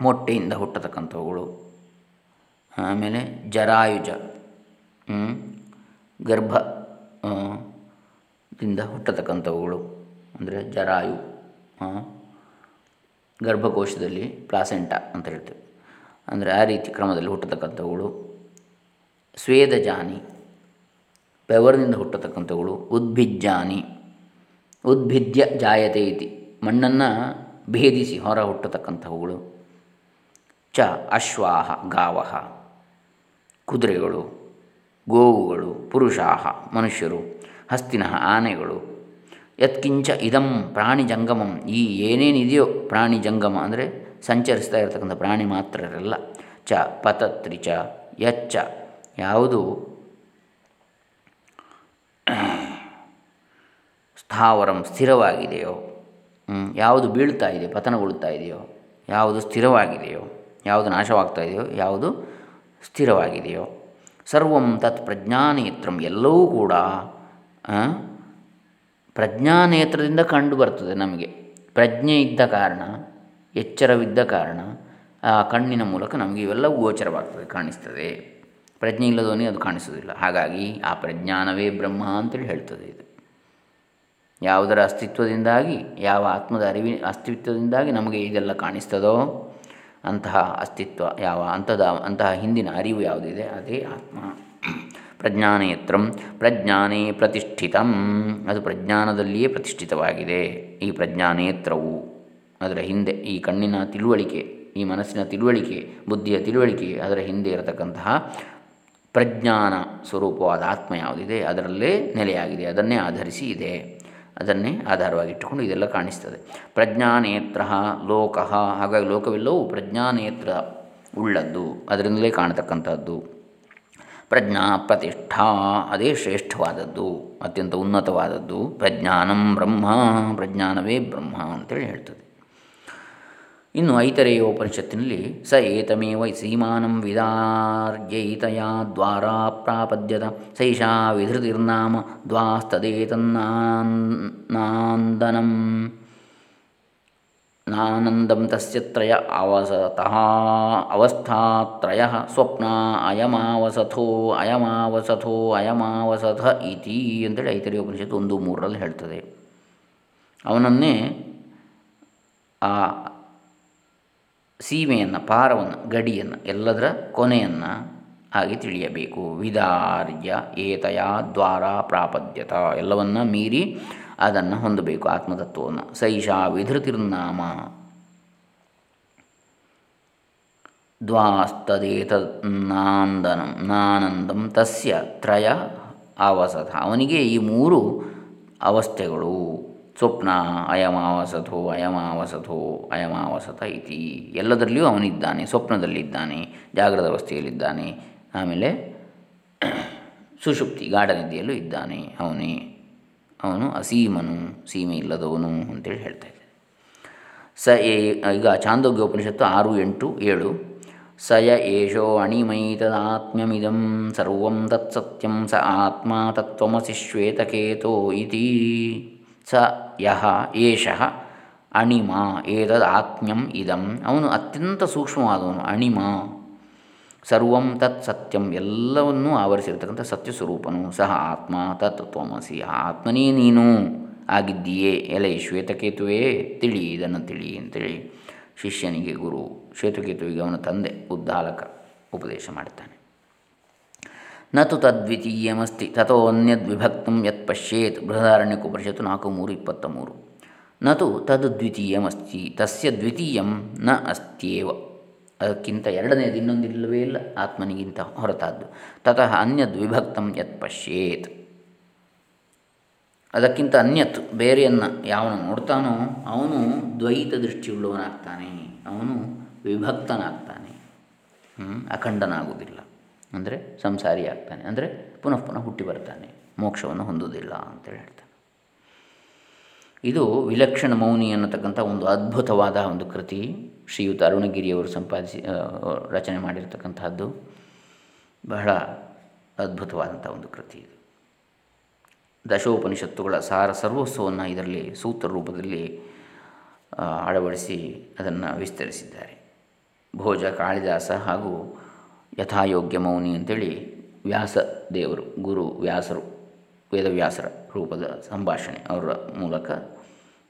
ಮೊಟ್ಟೆಯಿಂದ ಹುಟ್ಟತಕ್ಕಂಥವುಗಳು. ಆಮೇಲೆ ಜರಾಯುಜ. ಗರ್ಭ ದಿಂದ ಹುಟ್ಟತಕ್ಕಂಥವುಗಳು. ಅಂದರೆ ಜರಾಯು ಗರ್ಭಕೋಶದಲ್ಲಿ ಪ್ಲಾಸೆಂಟ ಅಂತ ಹೇಳ್ತೇವೆ. ಅಂದರೆ ಆ ರೀತಿ ಕ್ರಮದಲ್ಲಿ ಹುಟ್ಟತಕ್ಕಂಥವುಗಳು. ಸ್ವೇದಜಾನಿ ಬೆವರಿನಿಂದ ಹುಟ್ಟತಕ್ಕಂಥವುಗಳು. ಉದ್ಭಿಜ್ಜಾನಿ ಉದ್ಭಿದ್ಯ ಜಾಯತೆ ಇತಿ. ಮಣ್ಣನ್ನು ಭೇದಿಸಿ ಹೊರ ಹುಟ್ಟತಕ್ಕಂಥವುಗಳು. ಚ, ಅಶ್ವಾಹ, ಗಾವಹ, ಕುದುರೆಗಳು, ಗೋವುಗಳು, ಪುರುಷಾಹ, ಮನುಷ್ಯರು ಹಸ್ತಿನ ಆನೆಗಳು. ಯತ್ಕಿಂಚ ಇದಂ ಪ್ರಾಣಿ ಜಂಗಮಂ ಈ ಏನೇನಿದೆಯೋ ಪ್ರಾಣಿ ಜಂಗಮ ಅಂದರೆ ಸಂಚರಿಸ್ತಾ ಇರತಕ್ಕಂಥ ಪ್ರಾಣಿ ಚ, ಪತತ್ರಿ ಚ, ಯಚ್ಚ. ಯಾವುದು? ಸ್ಥಾವರಂ ಸ್ಥಿರವಾಗಿದೆಯೋ ಯಾವುದು ಬೀಳ್ತಾ ಇದೆ ಪತನಗೊಳ್ತಾ ಇದೆಯೋ, ಯಾವುದು ಸ್ಥಿರವಾಗಿದೆಯೋ, ಯಾವುದು ನಾಶವಾಗ್ತಾ ಇದೆಯೋ, ಯಾವುದು ಸ್ಥಿರವಾಗಿದೆಯೋ. ಸರ್ವಂ ತತ್ ಪ್ರಜ್ಞಾನೇತ್ರಂ ಎಲ್ಲವೂ ಕೂಡ ಪ್ರಜ್ಞಾನೇತ್ರದಿಂದ ಕಂಡು ಬರ್ತದೆ ನಮಗೆ. ಪ್ರಜ್ಞೆ ಇದ್ದ ಕಾರಣ ಎಚ್ಚರವಿದ್ದ ಕಾರಣ ಆ ಕಣ್ಣಿನ ಮೂಲಕ ನಮಗೆ ಇವೆಲ್ಲ ಗೋಚರವಾಗ್ತದೆ, ಕಾಣಿಸ್ತದೆ. ಪ್ರಜ್ಞೆ ಇಲ್ಲದವನೇ ಅದು ಕಾಣಿಸೋದಿಲ್ಲ ಹಾಗಾಗಿ ಆ ಪ್ರಜ್ಞಾನವೇ ಬ್ರಹ್ಮ ಅಂತೇಳಿ ಹೇಳ್ತದೆ ಇದು. ಯಾವುದರ ಅಸ್ತಿತ್ವದಿಂದಾಗಿ, ಯಾವ ಆತ್ಮದ ಅರಿವಿ ಅಸ್ತಿತ್ವದಿಂದಾಗಿ ನಮಗೆ ಇದೆಲ್ಲ ಕಾಣಿಸ್ತದೋ, ಅಂತಹ ಅಸ್ತಿತ್ವ, ಯಾವ ಅಂಥದ ಅಂತಹ ಹಿಂದಿನ ಅರಿವು ಯಾವುದಿದೆ, ಅದೇ ಆತ್ಮ. ಪ್ರಜ್ಞಾನೇತ್ರಂ ಪ್ರಜ್ಞಾನೇ ಪ್ರತಿಷ್ಠಿತಂ. ಅದು ಪ್ರಜ್ಞಾನದಲ್ಲಿಯೇ ಪ್ರತಿಷ್ಠಿತವಾಗಿದೆ. ಈ ಪ್ರಜ್ಞಾನೇತ್ರವು. ಅದರ ಹಿಂದೆ ಈ ಕಣ್ಣಿನ ತಿಳುವಳಿಕೆ, ಈ ಮನಸ್ಸಿನ ತಿಳುವಳಿಕೆ, ಬುದ್ಧಿಯ ತಿಳುವಳಿಕೆ ಅದರ ಹಿಂದೆ ಇರತಕ್ಕಂತಹ ಪ್ರಜ್ಞಾನ ಸ್ವರೂಪವಾದ ಆತ್ಮ ಯಾವುದಿದೆ, ಅದರಲ್ಲೇ ನೆಲೆಯಾಗಿದೆ, ಅದನ್ನೇ ಆಧರಿಸಿ ಇದೆ. ಅದನ್ನೇ ಆಧಾರವಾಗಿಟ್ಟುಕೊಂಡು ಇದೆಲ್ಲ ಕಾಣಿಸ್ತದೆ. ಪ್ರಜ್ಞಾನೇತ್ರ ಲೋಕ, ಹಾಗಾಗಿ ಲೋಕವೆಲ್ಲವೂ ಪ್ರಜ್ಞಾನೇತ್ರ ಉಳ್ಳದ್ದು, ಅದರಿಂದಲೇ ಕಾಣತಕ್ಕಂಥದ್ದು. ಪ್ರಜ್ಞಾ ಪ್ರತಿಷ್ಠಾ, ಅದೇ ಶ್ರೇಷ್ಠವಾದದ್ದು, ಅತ್ಯಂತ ಉನ್ನತವಾದದ್ದು. ಪ್ರಜ್ಞಾನಂ ಬ್ರಹ್ಮ, ಪ್ರಜ್ಞಾನವೇ ಬ್ರಹ್ಮ ಅಂತೇಳಿ ಹೇಳ್ತದೆ. ಇನ್ನು ಐತರೆಯ ಉಪನಿಷತ್ತಿನಲ್ಲಿ ಸ ಏತಮೇವ ಸೀಮಾನಂ ವಿದಾರ್ಯೈತಯ ದ್ವಾರ ಪ್ರಾಪದ್ಯತ ಸೈಷಾ ವಿಧೃತಿರ್ನಾಮ ದ್ವಾಸ್ತದೇತನ್ನಾಂದನಂ ನಾನಂದಂ ತಸ್ಯ ತ್ರಯ ಅವಸತಃ ಅವಸ್ಥಾತ್ರಯ ಸ್ವಪ್ನ ಅಯಮಾವಸಥೋ ಅಯಮಾವಸಥೋ, ಅಯಮಾವಸಥ ಇತಿ ಅಂತೇಳಿ ಐತರೆಯ ಉಪನಿಷತ್ತು ಒಂದು ಮೂರರಲ್ಲಿ ಹೇಳ್ತದೆ. ಅವನನ್ನೇ ಆ ಸೀಮೆಯನ್ನು, ಪಾರವನ್ನು, ಗಡಿಯನ್ನು, ಎಲ್ಲದರ ಕೊನೆಯನ್ನು ಹಾಗೆ ತಿಳಿಯಬೇಕು. ವಿದಾರ್ಯ ಏತಯ ದ್ವಾರ ಪ್ರಾಪದ್ಯತ ಎಲ್ಲವನ್ನ ಮೀರಿ ಅದನ್ನು ಹೊಂದಬೇಕು ಆತ್ಮತತ್ವವನ್ನು. ಸೈಷಾ ವಿಧೃತಿರ್ನಾಮ. ದ್ವಾಸ್ತದೇತನಾಂದನಂ ನಾನಂದಂ ತಸ್ಯ ತ್ರಯ ಅವಸಥ ಅವನಿಗೆ ಈ ಮೂರು ಅವಸ್ಥೆಗಳು. ಸ್ವಪ್ನ ಅಯಮಾವಸಥೋ ಅಯಮಾವಸಥೋ ಅಯಮಾವಸತ ಇತಿ. ಎಲ್ಲದರಲ್ಲಿಯೂ ಅವನಿದ್ದಾನೆ, ಸ್ವಪ್ನದಲ್ಲಿದ್ದಾನೆ ಜಾಗ್ರದ ಅವಸ್ಥೆಯಲ್ಲಿದ್ದಾನೆ. ಆಮೇಲೆ ಸುಷುಪ್ತಿ, ಗಾಢನಿದ್ದೆಯಲ್ಲೂ ಇದ್ದಾನೆ. ಅವನೇ, ಅವನು ಅಸೀಮನು, ಸೀಮೆ ಇಲ್ಲದವನು ಅಂತೇಳಿ ಹೇಳ್ತಾ ಸ ಏ ಈಗ ಚಾಂದೋಗ್ಯ ಉಪನಿಷತ್ತು ಆರು, ಎಂಟು, ಏಳು. ಸ ಯ ಏಷೋ ಅಣಿಮೈತದಾತ್ಮ್ಯಮಿದಂ ಸರ್ವಂ ತತ್ಸತ್ಯಂ ಸ ಆತ್ಮ ತತ್ವಮಸಿ ಶ್ವೇತಕೇತೋ ಇತಿ. ಸ ಯಹ ಏಷಃ ಅಣಿಮ ಏತದ ಆತ್ಮ್ಯಂ ಇದಂ ಅವನು ಅತ್ಯಂತ ಸೂಕ್ಷ್ಮವಾದವನು, ಅಣಿಮ। ಸರ್ವಂ ತತ್ ಸತ್ಯಂ ಎಲ್ಲವನ್ನೂ ಆವರಿಸಿರ್ತಕ್ಕಂಥ ಸತ್ಯ ಸ್ವರೂಪನು ಸಹ ಆತ್ಮ, ತತ್ ತ್ವಮಸಿ, ಆತ್ಮನೇ ನೀನು ಆಗಿದ್ದೀಯೇ, ಎಲೆ ಶ್ವೇತಕೇತುವೇ, ತಿಳಿ, ಇದನ್ನು ತಿಳಿ ಅಂತೇಳಿ ಶಿಷ್ಯನಿಗೆ ಗುರು ಶ್ವೇತಕೇತುವಿಗೆ ಅವನ ತಂದೆ ಉದ್ದಾಲಕ ಉಪದೇಶ ಮಾಡ್ತಾನೆ. ನತು ತದ್ವಿತೀಯಮಸ್ತಿ ತಥೋ ವಿಭಕ್ತಂ ಯತ್ ಪಶ್ಯೇತ್ ಬೃಹದಾರಣ್ಯಕೋಪನಿಷತ್ತು ನಾಲ್ಕು ಮೂರು ಇಪ್ಪತ್ತ ಮೂರು ನತು ತದ್ ದ್ವಿತೀಯಮಸ್ತಿ ತಸ್ಯ ದ್ವಿತೀಯಂ ನ ಅಸ್ತ್ಯೇವ. ಅದಕ್ಕಿಂತ ಎರಡನೇದು ಇನ್ನೊಂದಿಲ್ಲವೇ ಇಲ್ಲ, ಆತ್ಮನಿಗಿಂತ ಹೊರತಾದ್ದು. ತತಃ ಅನ್ಯದ್ ವಿಭಕ್ತಂ ಯತ್ ಪಶ್ಯೇತ್. ಅದಕ್ಕಿಂತ ಅನ್ಯತ್ ಬೇರೆಯನ್ನು ಯಾವನು ನೋಡ್ತಾನೋ, ಅವನು ದ್ವೈತ ದೃಷ್ಟಿಯುಳ್ಳವನಾಗ್ತಾನೆ ಅವನು ವಿಭಕ್ತನಾಗ್ತಾನೆ ಅಖಂಡನಾಗುವುದಿಲ್ಲ. ಅಂದರೆ ಸಂಸಾರಿ ಆಗ್ತಾನೆ. ಅಂದರೆ ಪುನಃ ಪುನಃ ಹುಟ್ಟಿ ಬರ್ತಾನೆ. ಮೋಕ್ಷವನ್ನು ಹೊಂದುವುದಿಲ್ಲ ಅಂತೇಳಿ ಹೇಳ್ತಾನೆ. ಇದು ವಿಲಕ್ಷಣ ಮೌನಿ ಅನ್ನತಕ್ಕಂಥ ಒಂದು ಅದ್ಭುತವಾದ ಒಂದು ಕೃತಿ. ಶ್ರೀಯುತ ಅರುಣಗಿರಿಯವರು ಸಂಪಾದಿಸಿ ರಚನೆ ಮಾಡಿರ್ತಕ್ಕಂಥದ್ದು ಬಹಳ ಅದ್ಭುತವಾದಂಥ ಒಂದು ಕೃತಿ ಇದು. ದಶೋಪನಿಷತ್ತುಗಳ ಸಾರ ಸರ್ವಸ್ವವನ್ನು ಇದರಲ್ಲಿ, ಸೂತ್ರ ರೂಪದಲ್ಲಿ ಅಳವಡಿಸಿ ಅದನ್ನು ವಿಸ್ತರಿಸಿದ್ದಾರೆ. ಭೋಜ, ಕಾಳಿದಾಸ ಹಾಗೂ ಯಥಾಯೋಗ್ಯ ಮೌನಿ ಅಂತೇಳಿ ವ್ಯಾಸ ದೇವರು, ಗುರು ವ್ಯಾಸರು, ವೇದವ್ಯಾಸರ ರೂಪದ ಸಂಭಾಷಣೆ ಅವರ ಮೂಲಕ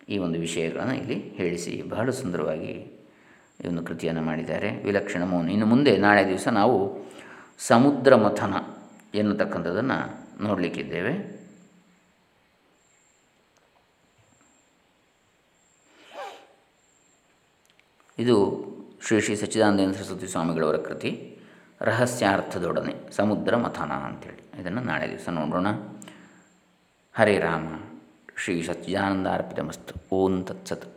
ಈ ಒಂದು ವಿಷಯಗಳನ್ನು ಇಲ್ಲಿ ಹೇಳಿಸಿ ಬಹಳ ಸುಂದರವಾಗಿ ಈ ಒಂದು ಕೃತಿಯನ್ನು ಮಾಡಿದ್ದಾರೆ. ವಿಲಕ್ಷಣ ಮೌನಿ. ಇನ್ನು ಮುಂದೆ ನಾಳೆ ದಿವಸ ನಾವು ಸಮುದ್ರ ಮಥನ ಎನ್ನತಕ್ಕಂಥದ್ದನ್ನು ನೋಡಲಿಕ್ಕಿದ್ದೇವೆ. ಇದು ಶ್ರೀ ಶ್ರೀ ಸಚ್ಚಿದಾನಂದೇಂದ್ರ ಸರಸ್ವತಿ ಸ್ವಾಮಿಗಳವರ ಕೃತಿ. ರಹಸ್ಯಾರ್ಥದೊಡನೆ, ಸಮುದ್ರ ಮಥನ ಅಂಥೇಳಿ ಇದನ್ನು ನಾಳೆ ದಿವಸ ನೋಡೋಣ. ಹರೇ ರಾಮ, ಶ್ರೀ ಸಚ್ಚಿದಾನಂದ ಅರ್ಪಿತಮಸ್ತು. ಓಂ ತತ್ಸತ್.